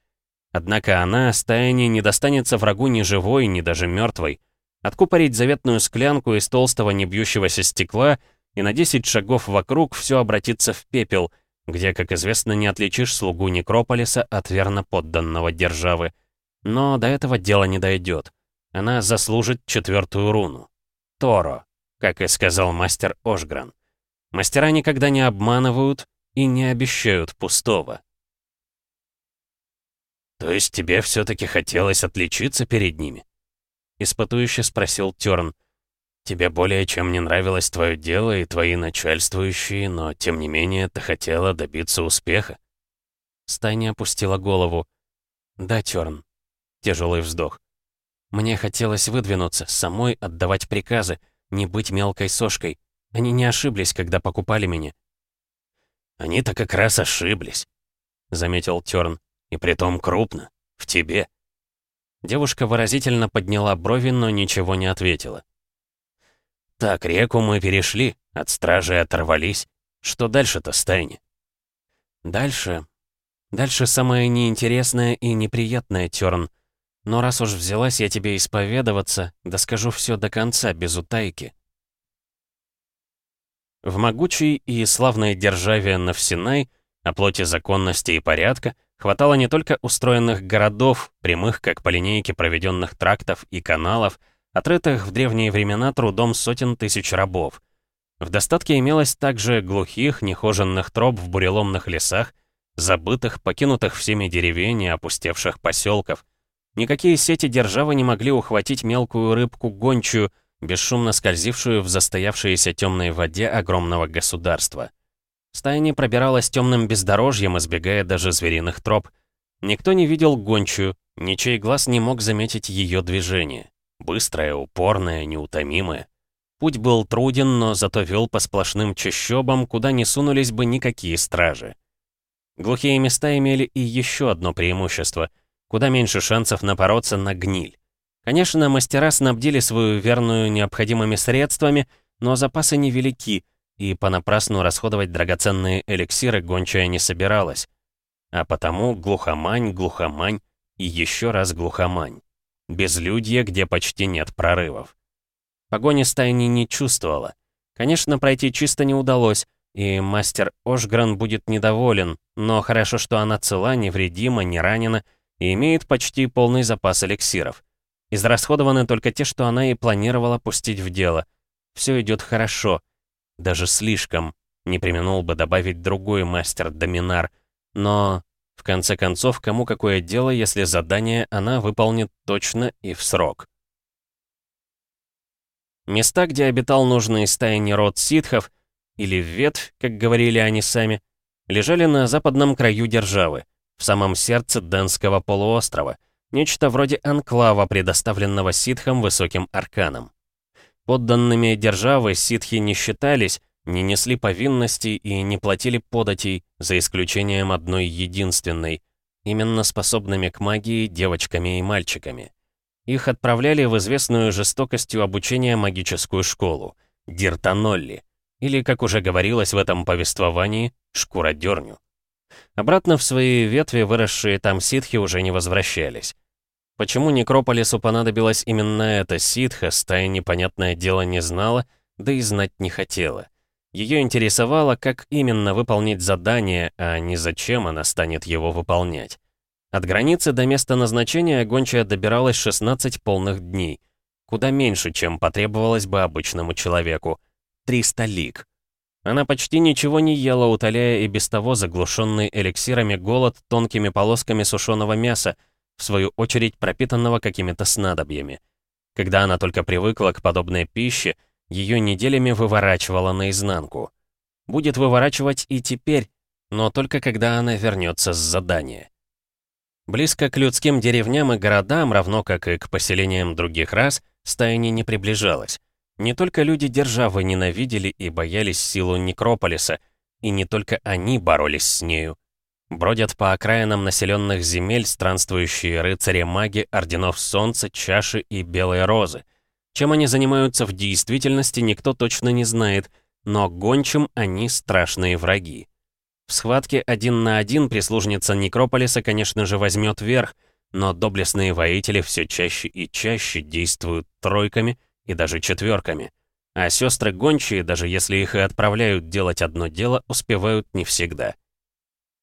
Однако она, стаяне, не достанется врагу ни живой, ни даже мертвой. Откупорить заветную склянку из толстого небьющегося стекла, и на 10 шагов вокруг все обратится в пепел, где, как известно, не отличишь слугу Некрополиса от верно подданного державы. Но до этого дело не дойдет. Она заслужит четвертую руну. Торо, как и сказал мастер Ошгран. Мастера никогда не обманывают и не обещают пустого. «То есть тебе все-таки хотелось отличиться перед ними?» Испытующе спросил Терн. «Тебе более чем не нравилось твое дело и твои начальствующие, но тем не менее ты хотела добиться успеха?» Стайня опустила голову. «Да, Терн». Тяжелый вздох. «Мне хотелось выдвинуться, самой отдавать приказы, не быть мелкой сошкой. Они не ошиблись, когда покупали меня». «Они-то как раз ошиблись», — заметил Тёрн. «И притом крупно. В тебе». Девушка выразительно подняла брови, но ничего не ответила. «Так, реку мы перешли, от стражи оторвались. Что дальше-то, Стайни?» «Дальше... Дальше самое неинтересное и неприятное, Тёрн. Но раз уж взялась я тебе исповедоваться, да скажу все до конца, без утайки». В могучей и славной державе Навсинай, о плоти законности и порядка, хватало не только устроенных городов, прямых как по линейке проведенных трактов и каналов, отрытых в древние времена трудом сотен тысяч рабов. В достатке имелось также глухих, нехоженных троп в буреломных лесах, забытых, покинутых всеми деревень и опустевших поселков. Никакие сети державы не могли ухватить мелкую рыбку гончую, бесшумно скользившую в застоявшейся темной воде огромного государства. Стая не пробиралась темным бездорожьем, избегая даже звериных троп. Никто не видел гончую, ничей глаз не мог заметить ее движение. Быстрое, упорное, неутомимое. Путь был труден, но зато вел по сплошным чащобам, куда не сунулись бы никакие стражи. Глухие места имели и еще одно преимущество — куда меньше шансов напороться на гниль. Конечно, мастера снабдили свою верную необходимыми средствами, но запасы невелики, и понапрасну расходовать драгоценные эликсиры гончая не собиралась. А потому глухомань, глухомань и еще раз глухомань. Безлюдье, где почти нет прорывов. Погони стайни не чувствовала. Конечно, пройти чисто не удалось, и мастер Ошгран будет недоволен, но хорошо, что она цела, невредима, не ранена и имеет почти полный запас эликсиров. Израсходованы только те, что она и планировала пустить в дело. Все идет хорошо. Даже слишком. Не применул бы добавить другой мастер Доминар. Но, в конце концов, кому какое дело, если задание она выполнит точно и в срок. Места, где обитал нужный стайни род ситхов, или ветвь, как говорили они сами, лежали на западном краю державы в самом сердце Денского полуострова, нечто вроде анклава, предоставленного ситхам высоким арканом. Подданными державы ситхи не считались, не несли повинностей и не платили податей, за исключением одной единственной, именно способными к магии девочками и мальчиками. Их отправляли в известную жестокостью обучения магическую школу, Диртанолли, или, как уже говорилось в этом повествовании, шкуродерню. Обратно в свои ветви выросшие там ситхи уже не возвращались. Почему Некрополису понадобилось именно это ситха, стая непонятное дело не знала, да и знать не хотела. Ее интересовало, как именно выполнить задание, а не зачем она станет его выполнять. От границы до места назначения гончая добиралась 16 полных дней. Куда меньше, чем потребовалось бы обычному человеку. 300 лиг. Она почти ничего не ела, утоляя и без того заглушенный эликсирами голод тонкими полосками сушеного мяса, в свою очередь пропитанного какими-то снадобьями. Когда она только привыкла к подобной пище, ее неделями выворачивала наизнанку. Будет выворачивать и теперь, но только когда она вернется с задания. Близко к людским деревням и городам, равно как и к поселениям других рас, стаяни не приближалась. Не только люди державы ненавидели и боялись силу Некрополиса, и не только они боролись с нею. Бродят по окраинам населенных земель странствующие рыцари-маги Орденов Солнца, Чаши и Белой Розы. Чем они занимаются в действительности, никто точно не знает, но гончим они страшные враги. В схватке один на один прислужница Некрополиса, конечно же, возьмет верх, но доблестные воители все чаще и чаще действуют тройками и даже четверками. А сестры гончие, даже если их и отправляют делать одно дело, успевают не всегда.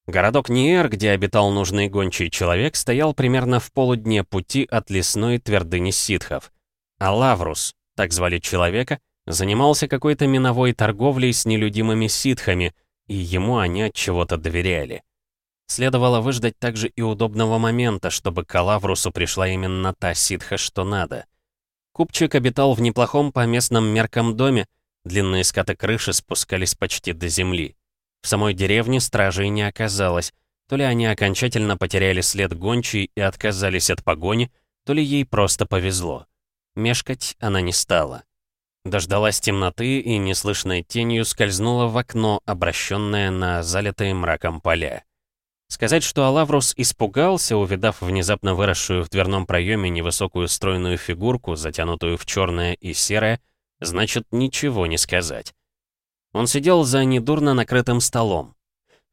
Городок Ниэр, где обитал нужный гончий человек, стоял примерно в полудне пути от лесной твердыни ситхов. А Лаврус, так звали человека, занимался какой-то миновой торговлей с нелюдимыми ситхами, и ему они от чего-то доверяли. Следовало выждать также и удобного момента, чтобы к Лаврусу пришла именно та ситха, что надо. Купчик обитал в неплохом по местным меркам доме, длинные скаты крыши спускались почти до земли. В самой деревне стражей не оказалось, то ли они окончательно потеряли след гончей и отказались от погони, то ли ей просто повезло. Мешкать она не стала. Дождалась темноты и неслышной тенью скользнула в окно, обращенное на залитые мраком поля. Сказать, что Алаврус испугался, увидав внезапно выросшую в дверном проеме невысокую стройную фигурку, затянутую в черное и серое, значит ничего не сказать. Он сидел за недурно накрытым столом.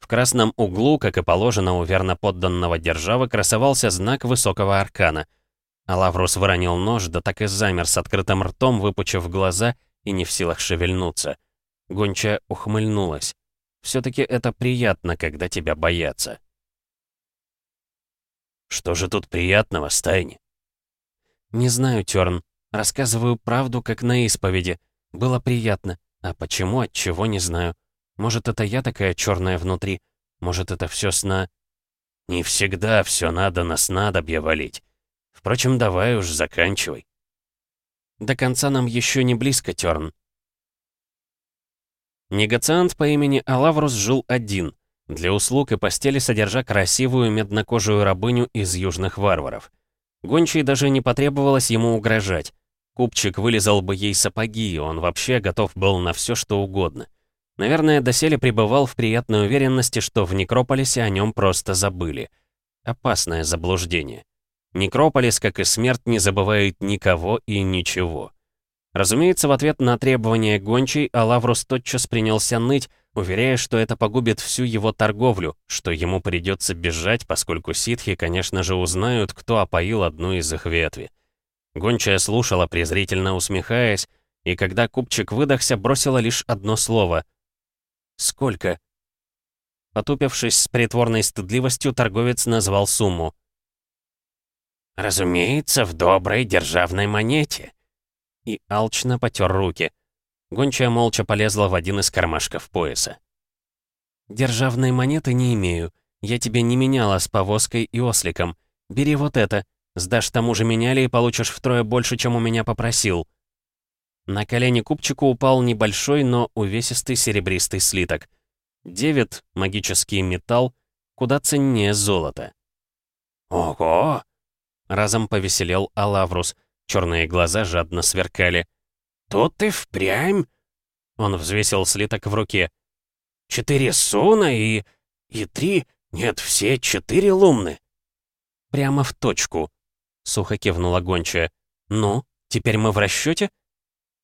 В красном углу, как и положено у верно подданного державы, красовался знак высокого аркана. Алаврус выронил нож, да так и замер с открытым ртом, выпучив глаза и не в силах шевельнуться. Гонча ухмыльнулась. Все-таки это приятно, когда тебя боятся. Что же тут приятного, Стайни? Не знаю, Тёрн. Рассказываю правду, как на исповеди. Было приятно. А почему, от чего, не знаю. Может, это я такая черная внутри? Может, это все сна? Не всегда все надо на снадобье валить. Впрочем, давай уж заканчивай. До конца нам еще не близко, Тёрн. Негациант по имени Алаврус жил один, для услуг и постели содержа красивую меднокожую рабыню из южных варваров. Гончей даже не потребовалось ему угрожать. Купчик вылезал бы ей сапоги, он вообще готов был на все, что угодно. Наверное, доселе пребывал в приятной уверенности, что в Некрополисе о нем просто забыли. Опасное заблуждение. Некрополис, как и смерть, не забывает никого и ничего. Разумеется, в ответ на требования гончей Алаврус тотчас принялся ныть, уверяя, что это погубит всю его торговлю, что ему придется бежать, поскольку ситхи, конечно же, узнают, кто опоил одну из их ветви. Гончая слушала, презрительно усмехаясь, и когда купчик выдохся, бросила лишь одно слово. «Сколько?» Потупившись с притворной стыдливостью, торговец назвал сумму. «Разумеется, в доброй державной монете», и алчно потер руки. Гончая молча полезла в один из кармашков пояса. «Державной монеты не имею. Я тебе не меняла с повозкой и осликом. Бери вот это. Сдашь тому же меняли и получишь втрое больше, чем у меня попросил». На колени купчику упал небольшой, но увесистый серебристый слиток. Девять, магический металл, куда ценнее золота. «Ого!» Разом повеселел Алаврус — Черные глаза жадно сверкали. «Тут ты впрямь?» Он взвесил слиток в руке. «Четыре суна и... и три... Нет, все четыре лумны». «Прямо в точку», — сухо кивнула гончая. «Ну, теперь мы в расчете?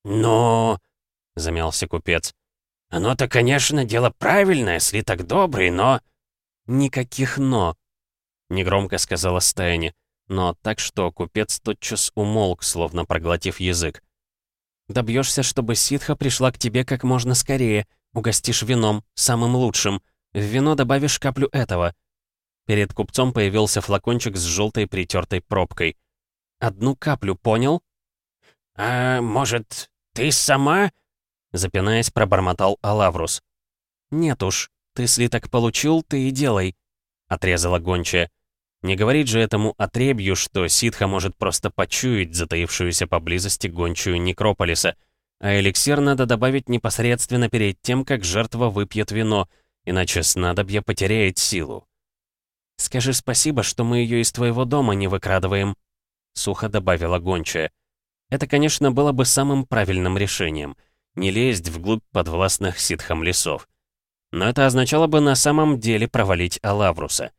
«Но...» — замялся купец. «Оно-то, конечно, дело правильное, слиток добрый, но...» «Никаких «но», — негромко сказала Стайни но так, что купец тотчас умолк, словно проглотив язык. «Добьешься, чтобы ситха пришла к тебе как можно скорее, угостишь вином, самым лучшим. В вино добавишь каплю этого». Перед купцом появился флакончик с желтой притертой пробкой. «Одну каплю, понял?» «А может, ты сама?» Запинаясь, пробормотал Алаврус. «Нет уж, ты слиток получил, ты и делай», — отрезала гончая. Не говорить же этому отребью, что ситха может просто почуять затаившуюся поблизости гончую некрополиса, а эликсир надо добавить непосредственно перед тем, как жертва выпьет вино, иначе снадобье потеряет силу. «Скажи спасибо, что мы ее из твоего дома не выкрадываем», — сухо добавила гончая. Это, конечно, было бы самым правильным решением — не лезть вглубь подвластных ситхам лесов. Но это означало бы на самом деле провалить Алавруса.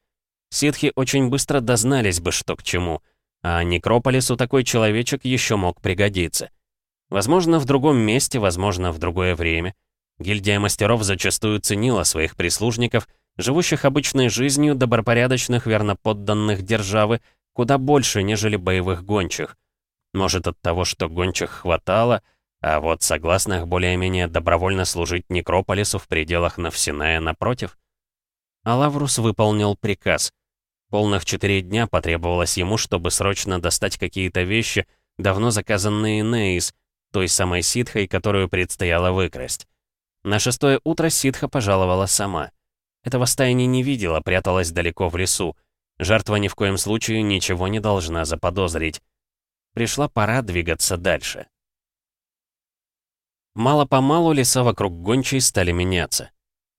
Ситхи очень быстро дознались бы, что к чему, а Некрополису такой человечек еще мог пригодиться. Возможно, в другом месте, возможно, в другое время. Гильдия мастеров зачастую ценила своих прислужников, живущих обычной жизнью добропорядочных верноподданных державы, куда больше, нежели боевых гончих. Может, от того, что гончих хватало, а вот согласных более-менее добровольно служить Некрополису в пределах Навсиная напротив? Алаврус выполнил приказ. Полных четыре дня потребовалось ему, чтобы срочно достать какие-то вещи, давно заказанные Нейс, той самой ситхой, которую предстояло выкрасть. На шестое утро ситха пожаловала сама. Этого стайни не видела, пряталась далеко в лесу. Жертва ни в коем случае ничего не должна заподозрить. Пришла пора двигаться дальше. Мало-помалу леса вокруг гончей стали меняться.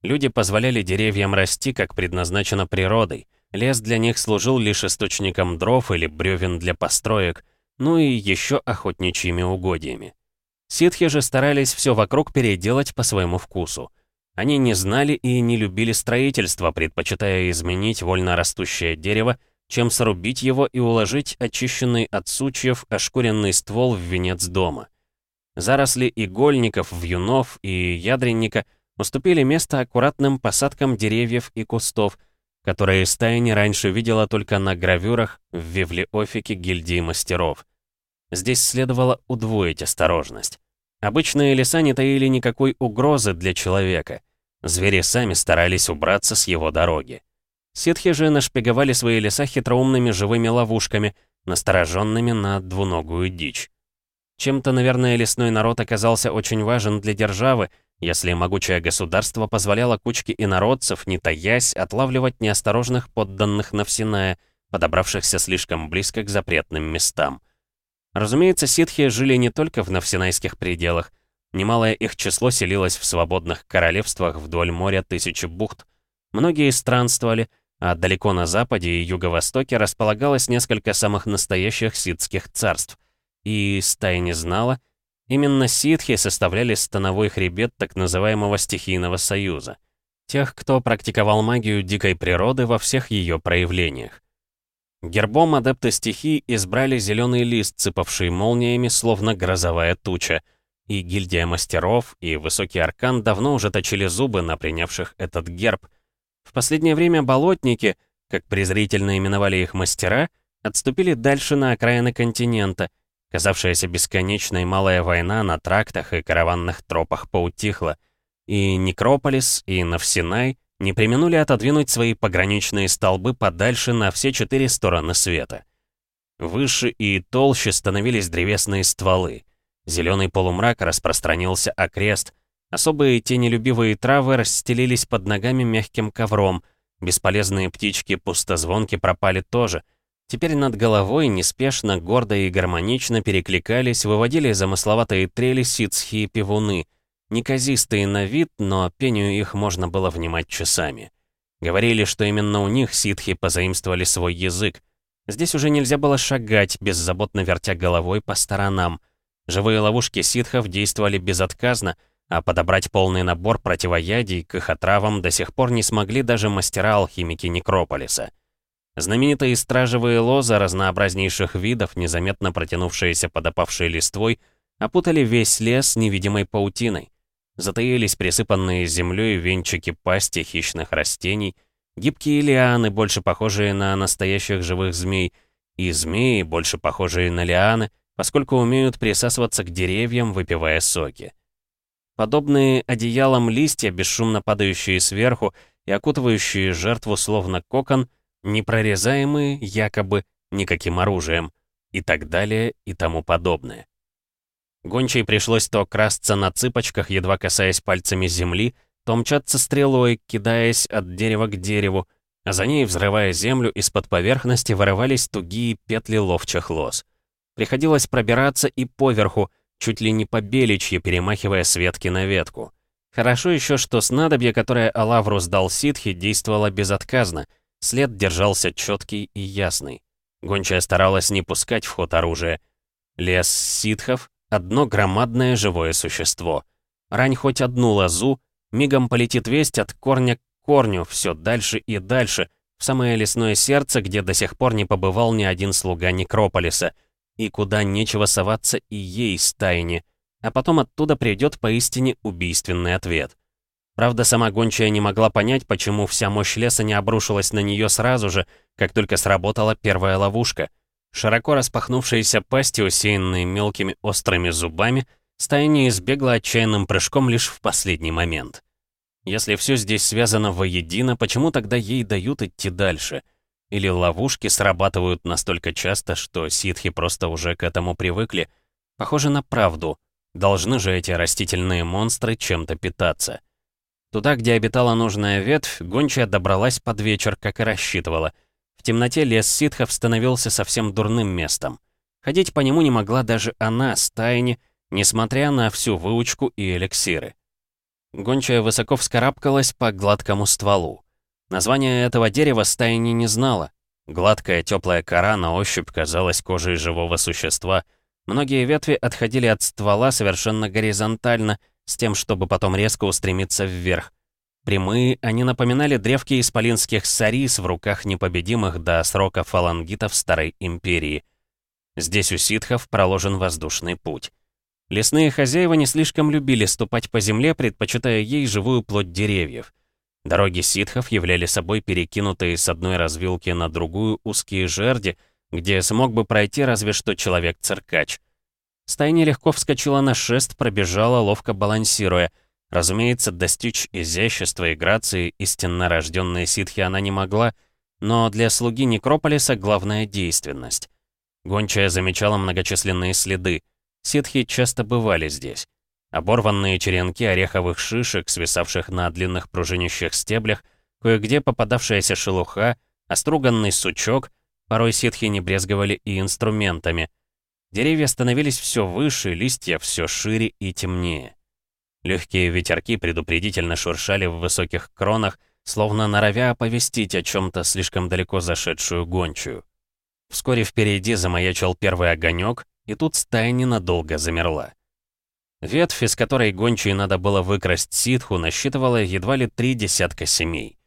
Люди позволяли деревьям расти, как предназначено природой — Лес для них служил лишь источником дров или бревен для построек, ну и еще охотничьими угодьями. Ситхи же старались все вокруг переделать по своему вкусу. Они не знали и не любили строительство, предпочитая изменить вольно растущее дерево, чем срубить его и уложить очищенный от сучьев ошкуренный ствол в венец дома. Заросли игольников, вьюнов и ядренника уступили место аккуратным посадкам деревьев и кустов – которые Стайни раньше видела только на гравюрах в Вивлеофике гильдии мастеров. Здесь следовало удвоить осторожность. Обычные леса не таили никакой угрозы для человека. Звери сами старались убраться с его дороги. Ситхи же нашпиговали свои леса хитроумными живыми ловушками, настороженными на двуногую дичь. Чем-то, наверное, лесной народ оказался очень важен для державы, если могучее государство позволяло кучке инородцев, не таясь, отлавливать неосторожных подданных Навсиная, подобравшихся слишком близко к запретным местам. Разумеется, ситхи жили не только в навсинайских пределах. Немалое их число селилось в свободных королевствах вдоль моря тысячи бухт. Многие странствовали, а далеко на западе и юго-востоке располагалось несколько самых настоящих ситских царств. и стая не знала, именно ситхи составляли становой хребет так называемого стихийного союза. Тех, кто практиковал магию дикой природы во всех ее проявлениях. Гербом адепты стихий избрали зеленый лист, сыпавший молниями, словно грозовая туча. И гильдия мастеров, и высокий аркан давно уже точили зубы на принявших этот герб. В последнее время болотники, как презрительно именовали их мастера, отступили дальше на окраины континента. Казавшаяся бесконечной малая война на трактах и караванных тропах поутихла. И Некрополис, и Навсинай — не применули отодвинуть свои пограничные столбы подальше на все четыре стороны света. Выше и толще становились древесные стволы. Зеленый полумрак распространился окрест. Особые тенелюбивые травы расстелились под ногами мягким ковром. Бесполезные птички-пустозвонки пропали тоже. Теперь над головой неспешно, гордо и гармонично перекликались, выводили замысловатые трели ситсхи и пивуны — Неказистые на вид, но пению их можно было внимать часами. Говорили, что именно у них ситхи позаимствовали свой язык. Здесь уже нельзя было шагать, беззаботно вертя головой по сторонам. Живые ловушки ситхов действовали безотказно, а подобрать полный набор противоядий к их отравам до сих пор не смогли даже мастера-алхимики Некрополиса. Знаменитые стражевые лозы разнообразнейших видов, незаметно протянувшиеся под опавшей листвой, опутали весь лес невидимой паутиной. Затаились присыпанные землей венчики пасти хищных растений, гибкие лианы, больше похожие на настоящих живых змей, и змеи, больше похожие на лианы, поскольку умеют присасываться к деревьям, выпивая соки. Подобные одеялам листья, бесшумно падающие сверху и окутывающие жертву словно кокон, непрорезаемые, якобы, никаким оружием, и так далее, и тому подобное. Гончей пришлось то красться на цыпочках, едва касаясь пальцами земли, то мчаться стрелой, кидаясь от дерева к дереву, а за ней, взрывая землю, из-под поверхности вырывались тугие петли ловчих лос. Приходилось пробираться и поверху, чуть ли не по беличье, перемахивая с ветки на ветку. Хорошо еще, что снадобье, которое Алаврус дал ситхи, действовало безотказно, след держался четкий и ясный. Гончая старалась не пускать в ход оружия. Лес ситхов Одно громадное живое существо. Рань хоть одну лозу, мигом полетит весть от корня к корню, все дальше и дальше, в самое лесное сердце, где до сих пор не побывал ни один слуга Некрополиса, и куда нечего соваться и ей стайне, а потом оттуда придет поистине убийственный ответ. Правда, сама гончая не могла понять, почему вся мощь леса не обрушилась на нее сразу же, как только сработала первая ловушка — Широко распахнувшиеся пасти, усеянные мелкими острыми зубами, стая не избегла отчаянным прыжком лишь в последний момент. Если все здесь связано воедино, почему тогда ей дают идти дальше? Или ловушки срабатывают настолько часто, что ситхи просто уже к этому привыкли? Похоже на правду. Должны же эти растительные монстры чем-то питаться. Туда, где обитала нужная ветвь, гончая добралась под вечер, как и рассчитывала — в темноте лес ситхов становился совсем дурным местом. Ходить по нему не могла даже она, стайни, несмотря на всю выучку и эликсиры. Гончая высоко вскарабкалась по гладкому стволу. Название этого дерева стайни не знала. Гладкая теплая кора на ощупь казалась кожей живого существа. Многие ветви отходили от ствола совершенно горизонтально, с тем, чтобы потом резко устремиться вверх. Прямые, они напоминали древки исполинских сарис в руках непобедимых до срока фалангитов Старой Империи. Здесь у ситхов проложен воздушный путь. Лесные хозяева не слишком любили ступать по земле, предпочитая ей живую плоть деревьев. Дороги ситхов являли собой перекинутые с одной развилки на другую узкие жерди, где смог бы пройти разве что человек-циркач. Стая легко вскочила на шест, пробежала, ловко балансируя — Разумеется, достичь изящества и грации истинно рожденной ситхи она не могла, но для слуги Некрополиса главная действенность. Гончая замечала многочисленные следы. Ситхи часто бывали здесь. Оборванные черенки ореховых шишек, свисавших на длинных пружинищих стеблях, кое-где попадавшаяся шелуха, оструганный сучок, порой ситхи не брезговали и инструментами. Деревья становились все выше, листья все шире и темнее. Легкие ветерки предупредительно шуршали в высоких кронах, словно норовя оповестить о чем-то слишком далеко зашедшую гончую. Вскоре впереди замаячил первый огонек, и тут стая ненадолго замерла. Ветвь, из которой гончей надо было выкрасть ситху, насчитывала едва ли три десятка семей.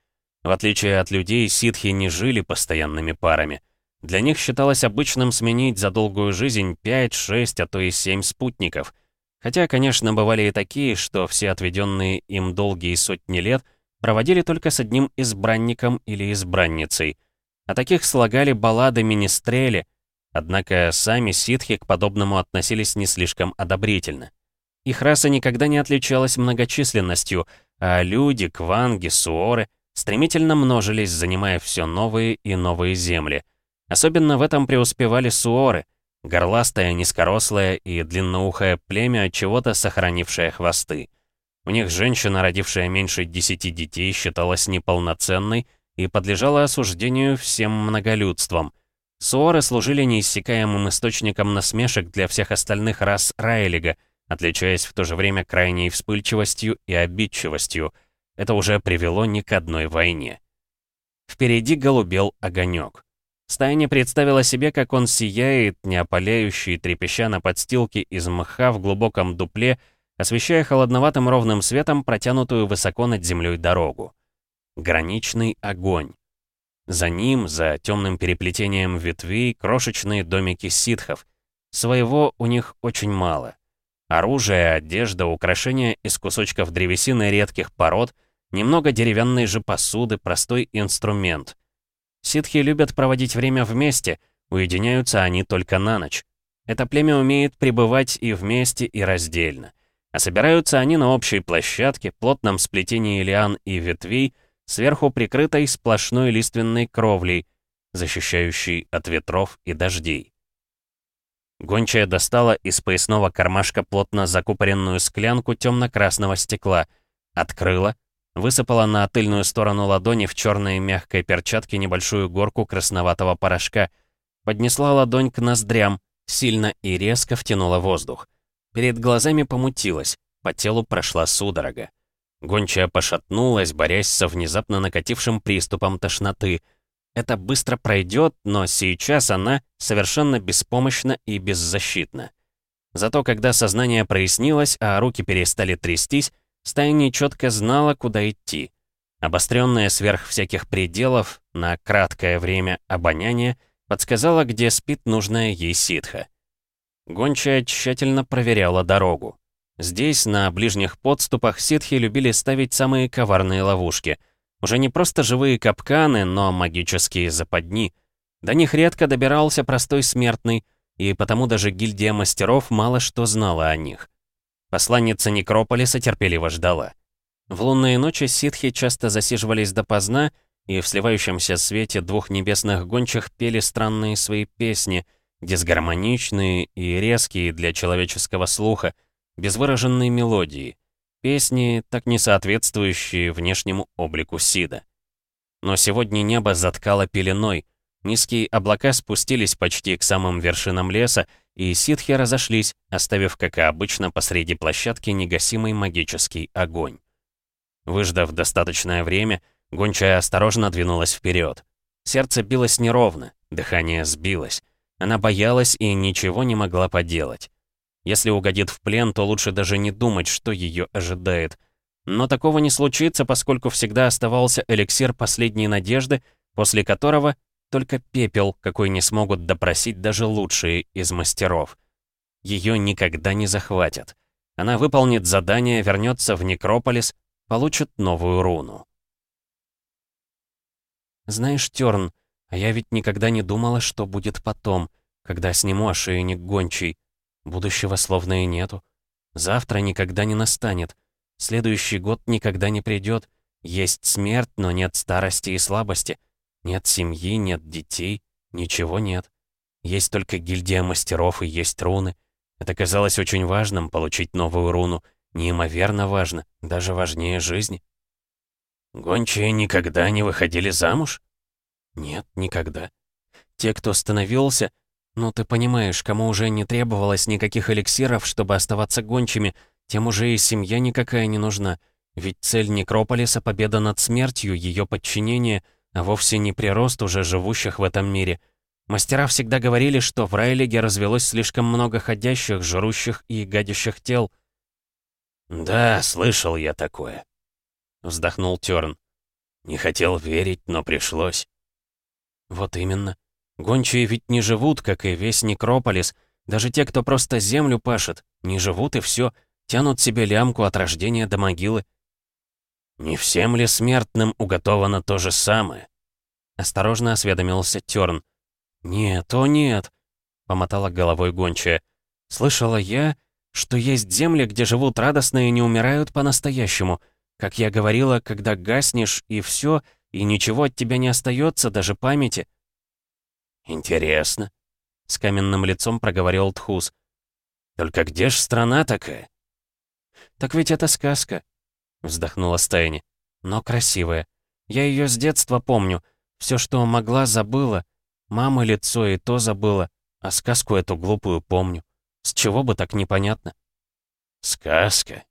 В отличие от людей, ситхи не жили постоянными парами. Для них считалось обычным сменить за долгую жизнь 5, 6, а то и 7 спутников. Хотя, конечно, бывали и такие, что все отведенные им долгие сотни лет проводили только с одним избранником или избранницей. А таких слагали баллады министрели, однако сами ситхи к подобному относились не слишком одобрительно. Их раса никогда не отличалась многочисленностью, а люди, кванги, суоры стремительно множились, занимая все новые и новые земли. Особенно в этом преуспевали суоры, горластое, низкорослое и длинноухое племя, чего-то сохранившее хвосты. У них женщина, родившая меньше десяти детей, считалась неполноценной и подлежала осуждению всем многолюдством. Суоры служили неиссякаемым источником насмешек для всех остальных рас Райлига, отличаясь в то же время крайней вспыльчивостью и обидчивостью. Это уже привело ни к одной войне. Впереди голубел огонек. Стая не представила себе, как он сияет, не трепеща на подстилке из мха в глубоком дупле, освещая холодноватым ровным светом протянутую высоко над землей дорогу. Граничный огонь. За ним, за темным переплетением ветвей, крошечные домики ситхов. Своего у них очень мало. Оружие, одежда, украшения из кусочков древесины редких пород, немного деревянной же посуды, простой инструмент. Ситхи любят проводить время вместе, уединяются они только на ночь. Это племя умеет пребывать и вместе, и раздельно. А собираются они на общей площадке, плотном сплетении лиан и ветвей, сверху прикрытой сплошной лиственной кровлей, защищающей от ветров и дождей. Гончая достала из поясного кармашка плотно закупоренную склянку темно-красного стекла, открыла, высыпала на тыльную сторону ладони в черной мягкой перчатке небольшую горку красноватого порошка, поднесла ладонь к ноздрям, сильно и резко втянула воздух. Перед глазами помутилась, по телу прошла судорога. Гончая пошатнулась, борясь со внезапно накатившим приступом тошноты. Это быстро пройдет, но сейчас она совершенно беспомощна и беззащитна. Зато когда сознание прояснилось, а руки перестали трястись, стая нечетко знала, куда идти. Обостренная сверх всяких пределов, на краткое время обоняние, подсказала, где спит нужная ей ситха. Гончая тщательно проверяла дорогу. Здесь, на ближних подступах, ситхи любили ставить самые коварные ловушки. Уже не просто живые капканы, но магические западни. До них редко добирался простой смертный, и потому даже гильдия мастеров мало что знала о них. Посланница Некрополиса терпеливо ждала. В лунные ночи ситхи часто засиживались допоздна, и в сливающемся свете двух небесных гончих пели странные свои песни — дисгармоничные и резкие для человеческого слуха, без выраженной мелодии, песни, так не соответствующие внешнему облику Сида. Но сегодня небо заткало пеленой, низкие облака спустились почти к самым вершинам леса, и ситхи разошлись, оставив, как и обычно, посреди площадки негасимый магический огонь. Выждав достаточное время, гончая осторожно двинулась вперед. Сердце билось неровно, дыхание сбилось. Она боялась и ничего не могла поделать. Если угодит в плен, то лучше даже не думать, что ее ожидает. Но такого не случится, поскольку всегда оставался эликсир последней надежды, после которого только пепел, какой не смогут допросить даже лучшие из мастеров. Ее никогда не захватят. Она выполнит задание, вернется в Некрополис, получит новую руну. Знаешь, Терн, а я ведь никогда не думала, что будет потом, когда сниму ошейник гончий. Будущего словно и нету. Завтра никогда не настанет. Следующий год никогда не придет. Есть смерть, но нет старости и слабости. Нет семьи, нет детей, ничего нет. Есть только гильдия мастеров и есть руны. Это казалось очень важным, получить новую руну. Неимоверно важно, даже важнее жизни. Гончие никогда не выходили замуж? Нет, никогда. Те, кто становился... Ну, ты понимаешь, кому уже не требовалось никаких эликсиров, чтобы оставаться гончими, тем уже и семья никакая не нужна. Ведь цель Некрополиса — победа над смертью, ее подчинение, а вовсе не прирост уже живущих в этом мире. Мастера всегда говорили, что в Райлиге развелось слишком много ходящих, жрущих и гадящих тел. «Да, слышал я такое», — вздохнул Тёрн. «Не хотел верить, но пришлось». «Вот именно. Гончие ведь не живут, как и весь Некрополис. Даже те, кто просто землю пашет, не живут и все, тянут себе лямку от рождения до могилы. «Не всем ли смертным уготовано то же самое?» Осторожно осведомился Тёрн. «Нет, о нет», — помотала головой гончая. «Слышала я, что есть земли, где живут радостно и не умирают по-настоящему. Как я говорила, когда гаснешь, и все, и ничего от тебя не остается, даже памяти». «Интересно», — с каменным лицом проговорил Тхус. «Только где ж страна такая?» «Так ведь это сказка», — вздохнула Стайни. «Но красивая. Я ее с детства помню. Все, что могла, забыла. Мамы лицо и то забыла, а сказку эту глупую помню. С чего бы так непонятно?» «Сказка?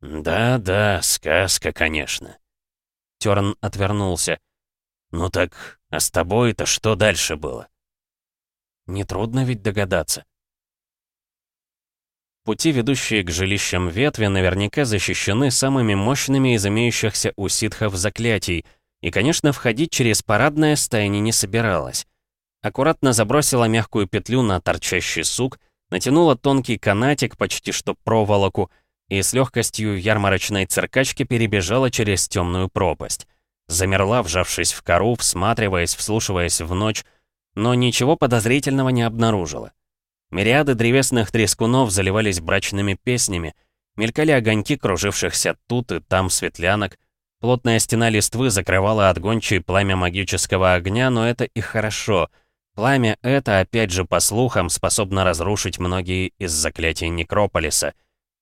Да-да, сказка, конечно». Терн отвернулся. «Ну так, а с тобой-то что дальше было?» Нетрудно ведь догадаться. Пути, ведущие к жилищам ветви, наверняка защищены самыми мощными из имеющихся у ситхов заклятий, и, конечно, входить через парадное стайни не собиралась. Аккуратно забросила мягкую петлю на торчащий сук, натянула тонкий канатик, почти что проволоку, и с легкостью ярмарочной циркачки перебежала через темную пропасть. Замерла, вжавшись в кору, всматриваясь, вслушиваясь в ночь, но ничего подозрительного не обнаружила. Мириады древесных трескунов заливались брачными песнями, мелькали огоньки кружившихся тут и там светлянок, плотная стена листвы закрывала от гончей пламя магического огня, но это и хорошо. Пламя это, опять же по слухам, способно разрушить многие из заклятий Некрополиса.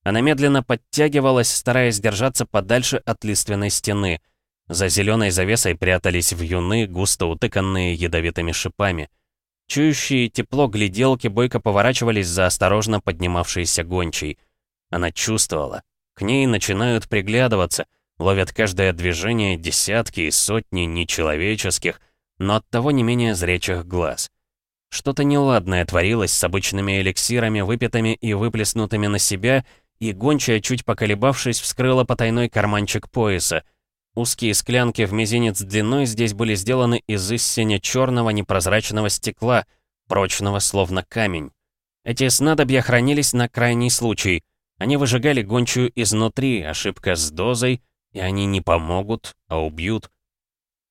Она медленно подтягивалась, стараясь держаться подальше от лиственной стены. За зеленой завесой прятались вьюны, густо утыканные ядовитыми шипами. Чующие тепло гляделки бойко поворачивались за осторожно поднимавшейся гончей. Она чувствовала. К ней начинают приглядываться, ловят каждое движение десятки и сотни нечеловеческих, но оттого не менее зрячих глаз. Что-то неладное творилось с обычными эликсирами, выпитыми и выплеснутыми на себя, и гончая, чуть поколебавшись, вскрыла потайной карманчик пояса — Узкие склянки в мизинец длиной здесь были сделаны из истине черного непрозрачного стекла, прочного словно камень. Эти снадобья хранились на крайний случай. Они выжигали гончую изнутри, ошибка с дозой, и они не помогут, а убьют.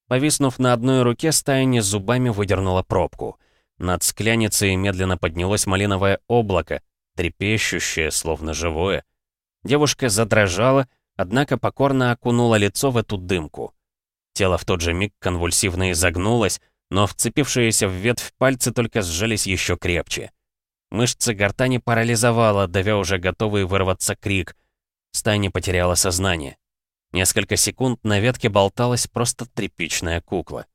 Повиснув на одной руке, стаяни зубами выдернула пробку. Над скляницей медленно поднялось малиновое облако, трепещущее, словно живое. Девушка задрожала, однако покорно окунула лицо в эту дымку. Тело в тот же миг конвульсивно изогнулось, но вцепившиеся в ветвь пальцы только сжались еще крепче. Мышцы гортани парализовала, давя уже готовый вырваться крик. Стайни потеряла сознание. Несколько секунд на ветке болталась просто тряпичная кукла.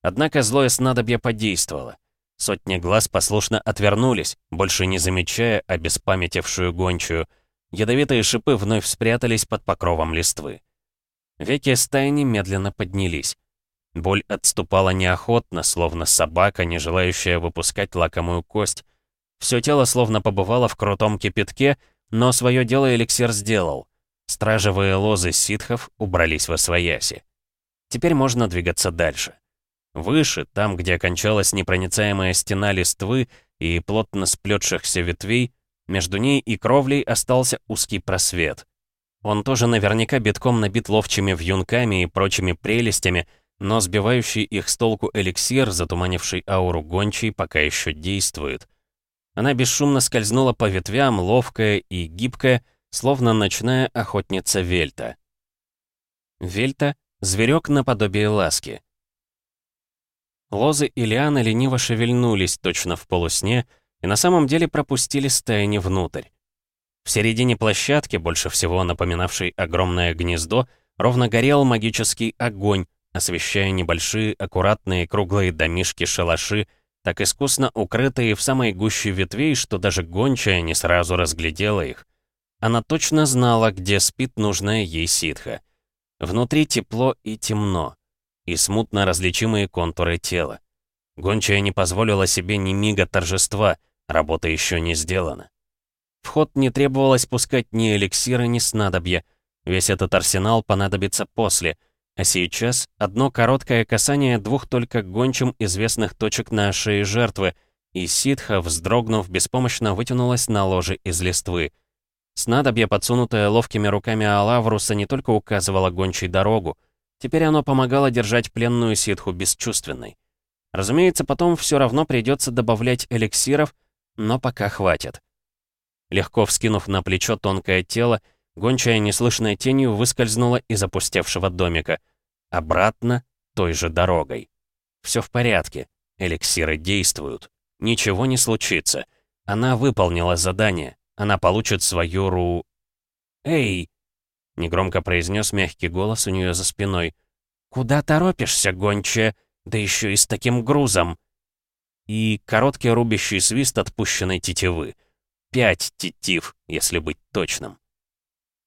Однако злое снадобье подействовало. Сотни глаз послушно отвернулись, больше не замечая обеспамятевшую гончую — Ядовитые шипы вновь спрятались под покровом листвы. Веки стайни медленно поднялись. Боль отступала неохотно, словно собака, не желающая выпускать лакомую кость. Все тело словно побывало в крутом кипятке, но свое дело эликсир сделал. Стражевые лозы ситхов убрались во свояси. Теперь можно двигаться дальше. Выше, там, где окончалась непроницаемая стена листвы и плотно сплетшихся ветвей, между ней и кровлей остался узкий просвет. Он тоже наверняка битком набит ловчими вьюнками и прочими прелестями, но сбивающий их с толку эликсир, затуманивший ауру гончей, пока еще действует. Она бесшумно скользнула по ветвям, ловкая и гибкая, словно ночная охотница Вельта. Вельта — зверек наподобие ласки. Лозы и лианы лениво шевельнулись точно в полусне, и на самом деле пропустили стаяни внутрь. В середине площадки, больше всего напоминавшей огромное гнездо, ровно горел магический огонь, освещая небольшие аккуратные круглые домишки-шалаши, так искусно укрытые в самой гуще ветвей, что даже гончая не сразу разглядела их. Она точно знала, где спит нужная ей ситха. Внутри тепло и темно, и смутно различимые контуры тела. Гончая не позволила себе ни мига торжества, работа еще не сделана. В ход не требовалось пускать ни эликсиры, ни снадобья. Весь этот арсенал понадобится после, а сейчас одно короткое касание двух только гончим известных точек на шее жертвы, и ситха, вздрогнув, беспомощно вытянулась на ложе из листвы. Снадобье, подсунутое ловкими руками Алавруса, не только указывало гончей дорогу, теперь оно помогало держать пленную ситху бесчувственной. Разумеется, потом все равно придется добавлять эликсиров, но пока хватит. Легко вскинув на плечо тонкое тело, гончая неслышной тенью выскользнула из опустевшего домика. Обратно той же дорогой. Все в порядке, эликсиры действуют. Ничего не случится. Она выполнила задание. Она получит свою ру... «Эй!» — негромко произнес мягкий голос у нее за спиной. «Куда торопишься, гончая? Да еще и с таким грузом!» И короткий рубящий свист отпущенной тетивы. Пять тетив, если быть точным.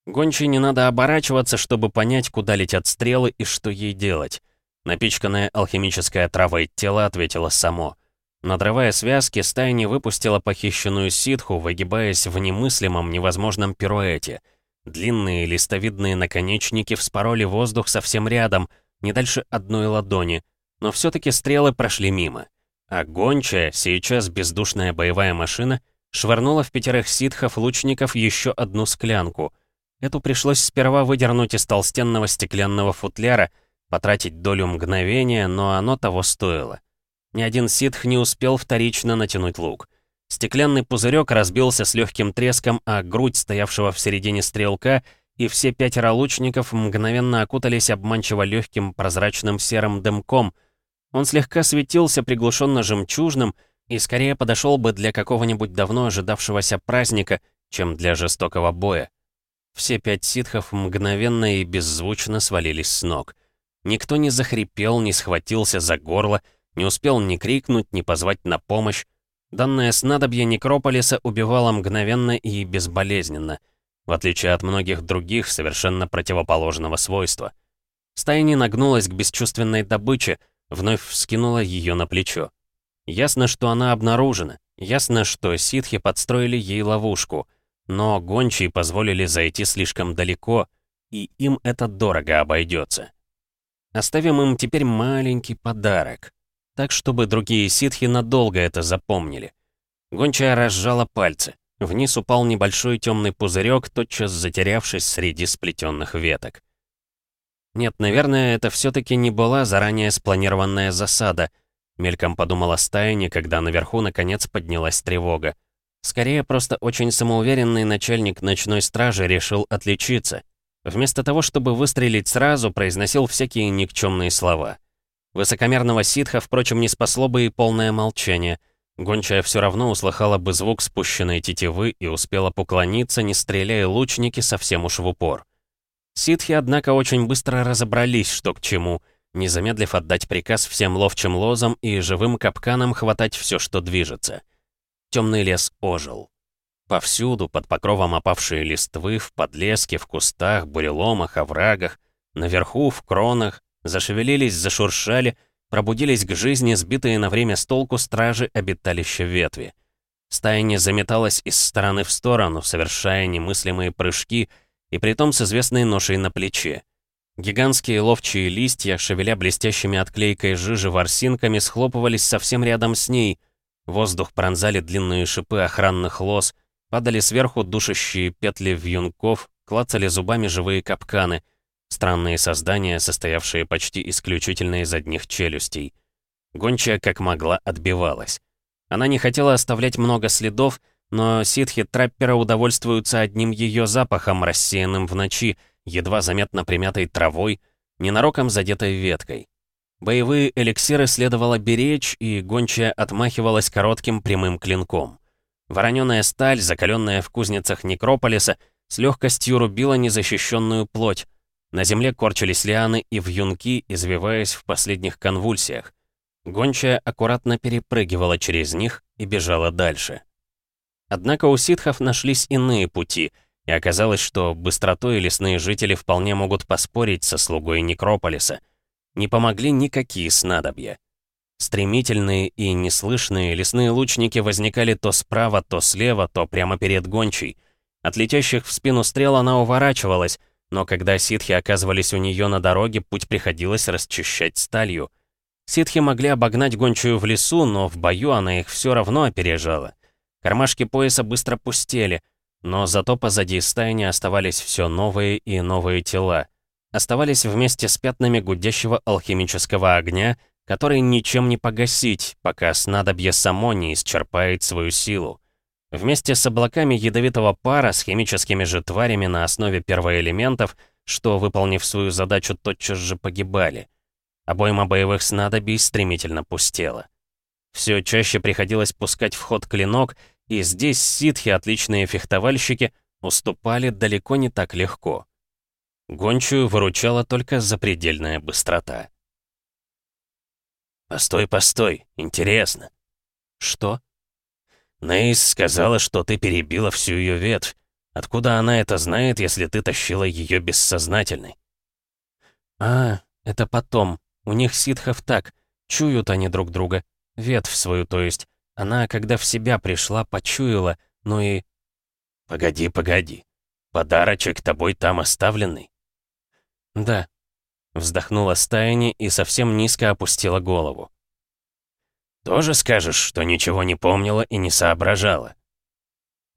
Гончей не надо оборачиваться, чтобы понять, куда летят стрелы и что ей делать. Напичканное алхимическое травой тело ответило само. Надрывая связки, стая не выпустила похищенную ситху, выгибаясь в немыслимом, невозможном пируэте. Длинные листовидные наконечники вспороли воздух совсем рядом, не дальше одной ладони, но все-таки стрелы прошли мимо. А гончая, сейчас бездушная боевая машина, швырнула в пятерых ситхов-лучников еще одну склянку. Эту пришлось сперва выдернуть из толстенного стеклянного футляра, потратить долю мгновения, но оно того стоило. Ни один ситх не успел вторично натянуть лук. Стеклянный пузырек разбился с легким треском, а грудь стоявшего в середине стрелка и все пятеро лучников мгновенно окутались обманчиво легким прозрачным серым дымком. Он слегка светился приглушенно жемчужным и скорее подошел бы для какого-нибудь давно ожидавшегося праздника, чем для жестокого боя. Все пять ситхов мгновенно и беззвучно свалились с ног. Никто не захрипел, не схватился за горло, не успел ни крикнуть, ни позвать на помощь. Данное снадобье Некрополиса убивало мгновенно и безболезненно, в отличие от многих других совершенно противоположного свойства. Стая не нагнулась к бесчувственной добыче, вновь вскинула ее на плечо. Ясно, что она обнаружена, ясно, что ситхи подстроили ей ловушку, но гончие позволили зайти слишком далеко, и им это дорого обойдется. Оставим им теперь маленький подарок так, чтобы другие ситхи надолго это запомнили. Гончая разжала пальцы. Вниз упал небольшой темный пузырек, тотчас затерявшись среди сплетенных веток. Нет, наверное, это все-таки не была заранее спланированная засада, мельком подумала стаяни, когда наверху наконец поднялась тревога. Скорее, просто очень самоуверенный начальник ночной стражи решил отличиться. Вместо того, чтобы выстрелить сразу, произносил всякие никчемные слова. Высокомерного ситха, впрочем, не спасло бы и полное молчание. Гончая все равно услыхала бы звук спущенной тетивы и успела поклониться, не стреляя лучники совсем уж в упор. Ситхи, однако, очень быстро разобрались, что к чему, не замедлив отдать приказ всем ловчим лозам и живым капканам хватать все, что движется. Темный лес ожил. Повсюду, под покровом опавшие листвы, в подлеске, в кустах, буреломах, оврагах, наверху, в кронах, Зашевелились, зашуршали, пробудились к жизни сбитые на время с толку стражи обиталища ветви. Стая не заметалась из стороны в сторону, совершая немыслимые прыжки, и притом с известной ношей на плече. Гигантские ловчие листья, шевеля блестящими отклейкой жижи ворсинками, схлопывались совсем рядом с ней. Воздух пронзали длинные шипы охранных лоз, падали сверху душащие петли вьюнков, клацали зубами живые капканы — Странные создания, состоявшие почти исключительно из одних челюстей. Гончая как могла отбивалась. Она не хотела оставлять много следов, но ситхи траппера удовольствуются одним ее запахом, рассеянным в ночи, едва заметно примятой травой, ненароком задетой веткой. Боевые эликсиры следовало беречь, и гончая отмахивалась коротким прямым клинком. Вороненая сталь, закаленная в кузницах Некрополиса, с легкостью рубила незащищенную плоть, на земле корчились лианы и вьюнки, извиваясь в последних конвульсиях. Гончая аккуратно перепрыгивала через них и бежала дальше. Однако у ситхов нашлись иные пути, и оказалось, что быстротой лесные жители вполне могут поспорить со слугой Некрополиса. Не помогли никакие снадобья. Стремительные и неслышные лесные лучники возникали то справа, то слева, то прямо перед гончей. От летящих в спину стрел она уворачивалась, но когда ситхи оказывались у нее на дороге, путь приходилось расчищать сталью. Ситхи могли обогнать гончую в лесу, но в бою она их все равно опережала. Кармашки пояса быстро пустели, но зато позади стайни оставались все новые и новые тела. Оставались вместе с пятнами гудящего алхимического огня, который ничем не погасить, пока снадобье само не исчерпает свою силу. Вместе с облаками ядовитого пара с химическими же тварями на основе первоэлементов, что, выполнив свою задачу, тотчас же погибали. Обойма боевых снадобий стремительно пустела. Все чаще приходилось пускать в ход клинок, и здесь ситхи, отличные фехтовальщики, уступали далеко не так легко. Гончую выручала только запредельная быстрота. «Постой, постой, интересно». «Что?» «Нейс сказала, что ты перебила всю ее ветвь. Откуда она это знает, если ты тащила ее бессознательной?» «А, это потом. У них ситхов так. Чуют они друг друга. Ветвь свою, то есть. Она, когда в себя пришла, почуяла, ну и... Погоди, погоди. Подарочек тобой там оставленный? Да. Вздохнула Стайни и совсем низко опустила голову. Тоже скажешь, что ничего не помнила и не соображала?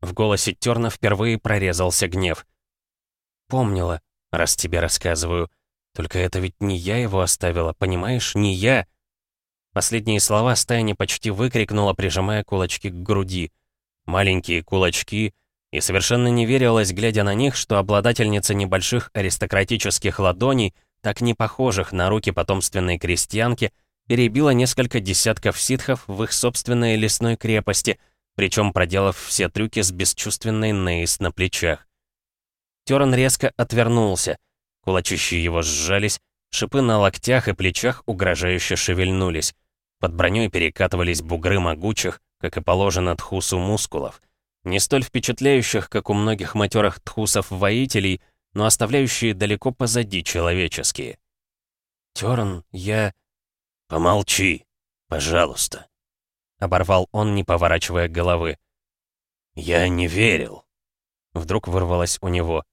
В голосе Терна впервые прорезался гнев. «Помнила, раз тебе рассказываю. Только это ведь не я его оставила, понимаешь? Не я!» Последние слова Стайни почти выкрикнула, прижимая кулачки к груди. Маленькие кулачки, и совершенно не верилось, глядя на них, что обладательница небольших аристократических ладоней, так не похожих на руки потомственной крестьянки, перебила несколько десятков ситхов в их собственной лесной крепости, причем проделав все трюки с бесчувственной Нейс на плечах. Терн резко отвернулся, кулачищи его сжались, шипы на локтях и плечах угрожающе шевельнулись. Под броней перекатывались бугры могучих, как и положено тхусу мускулов. Не столь впечатляющих, как у многих матерых тхусов-воителей, но оставляющие далеко позади человеческие. «Терн, я...» «Помолчи, пожалуйста», — оборвал он, не поворачивая головы. «Я не верил», — вдруг вырвалось у него.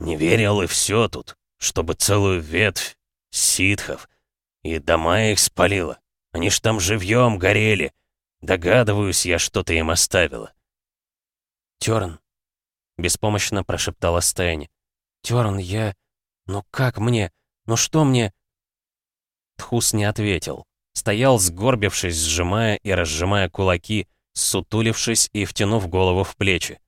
«Не верил и все тут, чтобы целую ветвь ситхов и дома их спалила. Они ж там живьем горели. Догадываюсь я, что ты им оставила». «Тёрн», — беспомощно прошептала Стэнни. «Тёрн, я... Ну как мне? Ну что мне...» Тхус не ответил. Стоял, сгорбившись, сжимая и разжимая кулаки, сутулившись и втянув голову в плечи.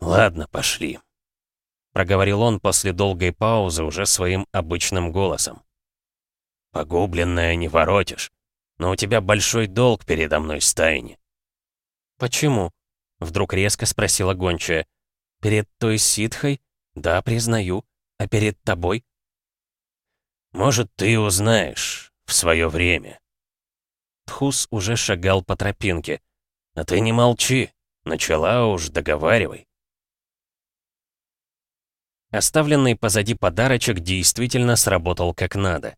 «Ладно, пошли», — проговорил он после долгой паузы уже своим обычным голосом. Погубленная не воротишь. Но у тебя большой долг передо мной, Стайни. Почему? Вдруг резко спросила гончая. Перед той ситхой? Да, признаю. А перед тобой? Может, ты узнаешь в свое время. Тхус уже шагал по тропинке. А ты не молчи. Начала уж, договаривай. Оставленный позади подарочек действительно сработал как надо.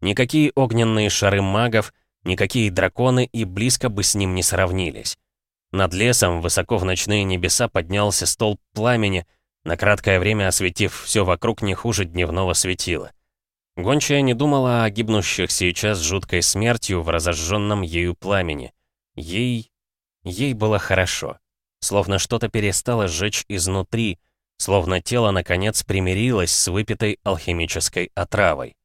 Никакие огненные шары магов, никакие драконы и близко бы с ним не сравнились. Над лесом, высоко в ночные небеса, поднялся столб пламени, на краткое время осветив все вокруг не хуже дневного светила. Гончая не думала о гибнущих сейчас жуткой смертью в разожженном ею пламени. Ей... ей было хорошо. Словно что-то перестало сжечь изнутри, словно тело наконец примирилось с выпитой алхимической отравой.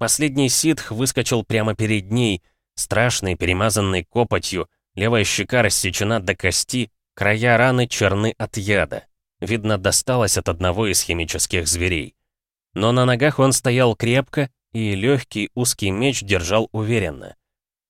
Последний ситх выскочил прямо перед ней, страшный, перемазанный копотью, левая щека рассечена до кости, края раны черны от яда. Видно, досталось от одного из химических зверей. Но на ногах он стоял крепко, и легкий узкий меч держал уверенно.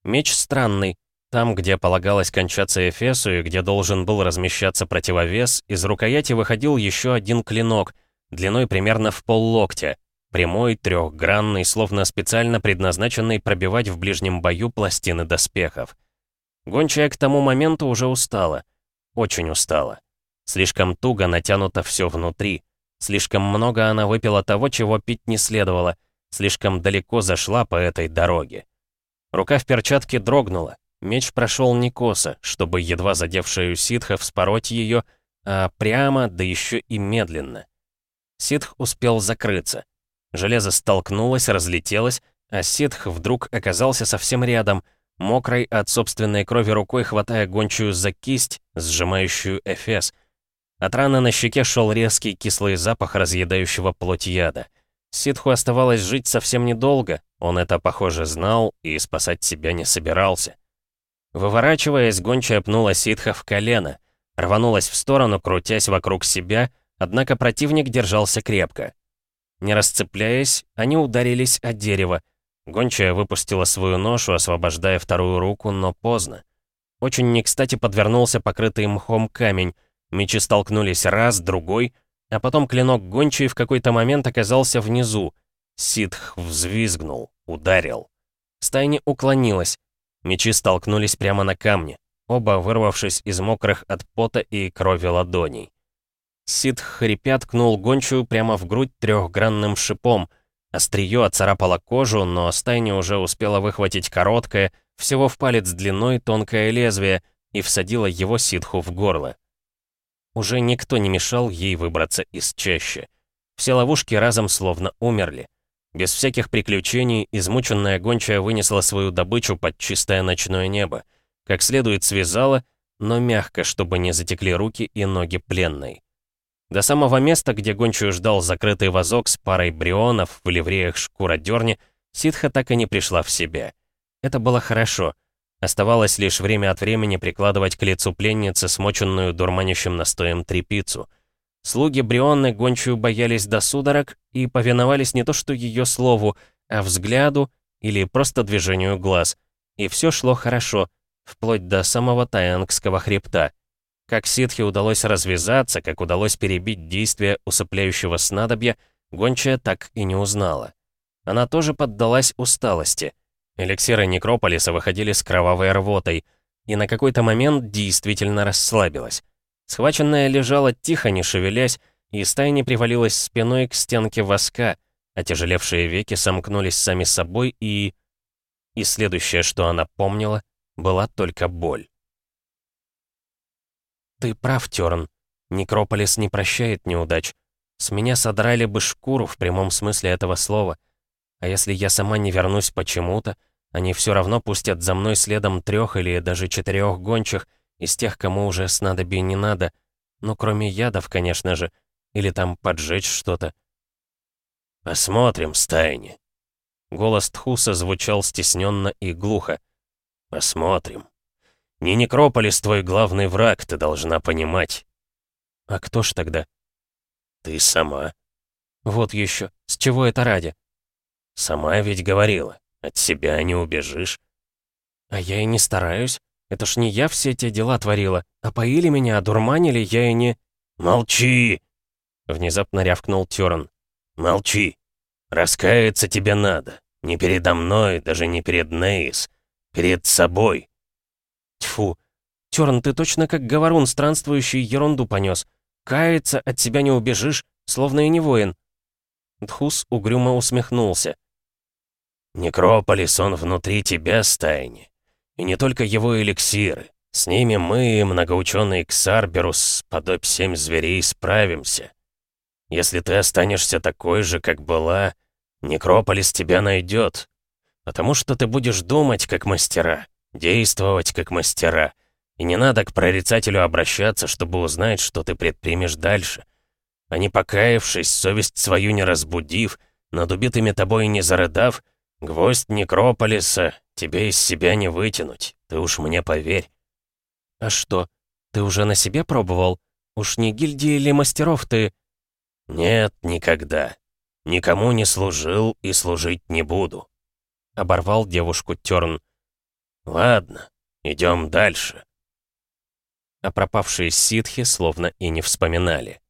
Меч странный. Там, где полагалось кончаться Эфесу и где должен был размещаться противовес, из рукояти выходил еще один клинок, длиной примерно в поллоктя, Прямой, трехгранный, словно специально предназначенный пробивать в ближнем бою пластины доспехов. Гончая к тому моменту уже устала. Очень устала. Слишком туго натянуто все внутри. Слишком много она выпила того, чего пить не следовало. Слишком далеко зашла по этой дороге. Рука в перчатке дрогнула. Меч прошел не косо, чтобы едва задевшую ситха вспороть ее, а прямо, да еще и медленно. Ситх успел закрыться. Железо столкнулось, разлетелось, а ситх вдруг оказался совсем рядом, мокрой от собственной крови рукой хватая гончую за кисть, сжимающую эфес. От раны на щеке шел резкий кислый запах разъедающего плоть яда. Ситху оставалось жить совсем недолго, он это, похоже, знал и спасать себя не собирался. Выворачиваясь, гончая пнула ситха в колено, рванулась в сторону, крутясь вокруг себя, однако противник держался крепко. Не расцепляясь, они ударились о дерево. Гончая выпустила свою ношу, освобождая вторую руку, но поздно. Очень не кстати подвернулся покрытый мхом камень. Мечи столкнулись раз, другой, а потом клинок гончей в какой-то момент оказался внизу. Ситх взвизгнул, ударил. Стайни уклонилась. Мечи столкнулись прямо на камне, оба вырвавшись из мокрых от пота и крови ладоней. Ситх хрипя ткнул гончую прямо в грудь трехгранным шипом. Острие оцарапало кожу, но стайня уже успела выхватить короткое, всего в палец длиной тонкое лезвие, и всадила его ситху в горло. Уже никто не мешал ей выбраться из чащи. Все ловушки разом словно умерли. Без всяких приключений, измученная гончая вынесла свою добычу под чистое ночное небо. Как следует связала, но мягко, чтобы не затекли руки и ноги пленной. До самого места, где гончую ждал закрытый вазок с парой брионов в ливреях шкуродерни, ситха так и не пришла в себя. Это было хорошо. Оставалось лишь время от времени прикладывать к лицу пленницы смоченную дурманящим настоем трепицу. Слуги Брионны гончую боялись до судорог и повиновались не то что ее слову, а взгляду или просто движению глаз. И все шло хорошо, вплоть до самого Таянгского хребта. Как ситхе удалось развязаться, как удалось перебить действие усыпляющего снадобья, гончая так и не узнала. Она тоже поддалась усталости. Эликсиры Некрополиса выходили с кровавой рвотой, и на какой-то момент действительно расслабилась. Схваченная лежала тихо, не шевелясь, и стайни привалилась спиной к стенке воска, отяжелевшие веки сомкнулись сами собой, и... И следующее, что она помнила, была только боль. «Ты прав, Тёрн. Некрополис не прощает неудач. С меня содрали бы шкуру в прямом смысле этого слова. А если я сама не вернусь почему-то, они все равно пустят за мной следом трех или даже четырех гончих из тех, кому уже снадобий не надо. Ну, кроме ядов, конечно же. Или там поджечь что-то. «Посмотрим, стайни». Голос Тхуса звучал стесненно и глухо. «Посмотрим». Не Некрополис твой главный враг, ты должна понимать. А кто ж тогда? Ты сама. Вот еще. С чего это ради? Сама ведь говорила. От себя не убежишь. А я и не стараюсь. Это ж не я все эти дела творила. А поили меня, одурманили, я и не... Молчи! Внезапно рявкнул Тёрн. Молчи. Раскаяться тебе надо. Не передо мной, даже не перед Нейс. Перед собой. Тьфу. Тёрн, ты точно как говорун странствующий ерунду понес. Каяться от себя не убежишь, словно и не воин. Дхус угрюмо усмехнулся. «Некрополис, он внутри тебя, стайни. И не только его эликсиры. С ними мы, многоученый Ксарберус, подобь семь зверей, справимся. Если ты останешься такой же, как была, Некрополис тебя найдет. Потому что ты будешь думать, как мастера. Действовать как мастера. И не надо к прорицателю обращаться, чтобы узнать, что ты предпримешь дальше. А не покаявшись, совесть свою не разбудив, над убитыми тобой не зарыдав, гвоздь некрополиса тебе из себя не вытянуть, ты уж мне поверь. А что, ты уже на себе пробовал? Уж не гильдии или мастеров ты... Нет, никогда. Никому не служил и служить не буду. Оборвал девушку Тёрн. «Ладно, идем дальше». А пропавшие ситхи словно и не вспоминали.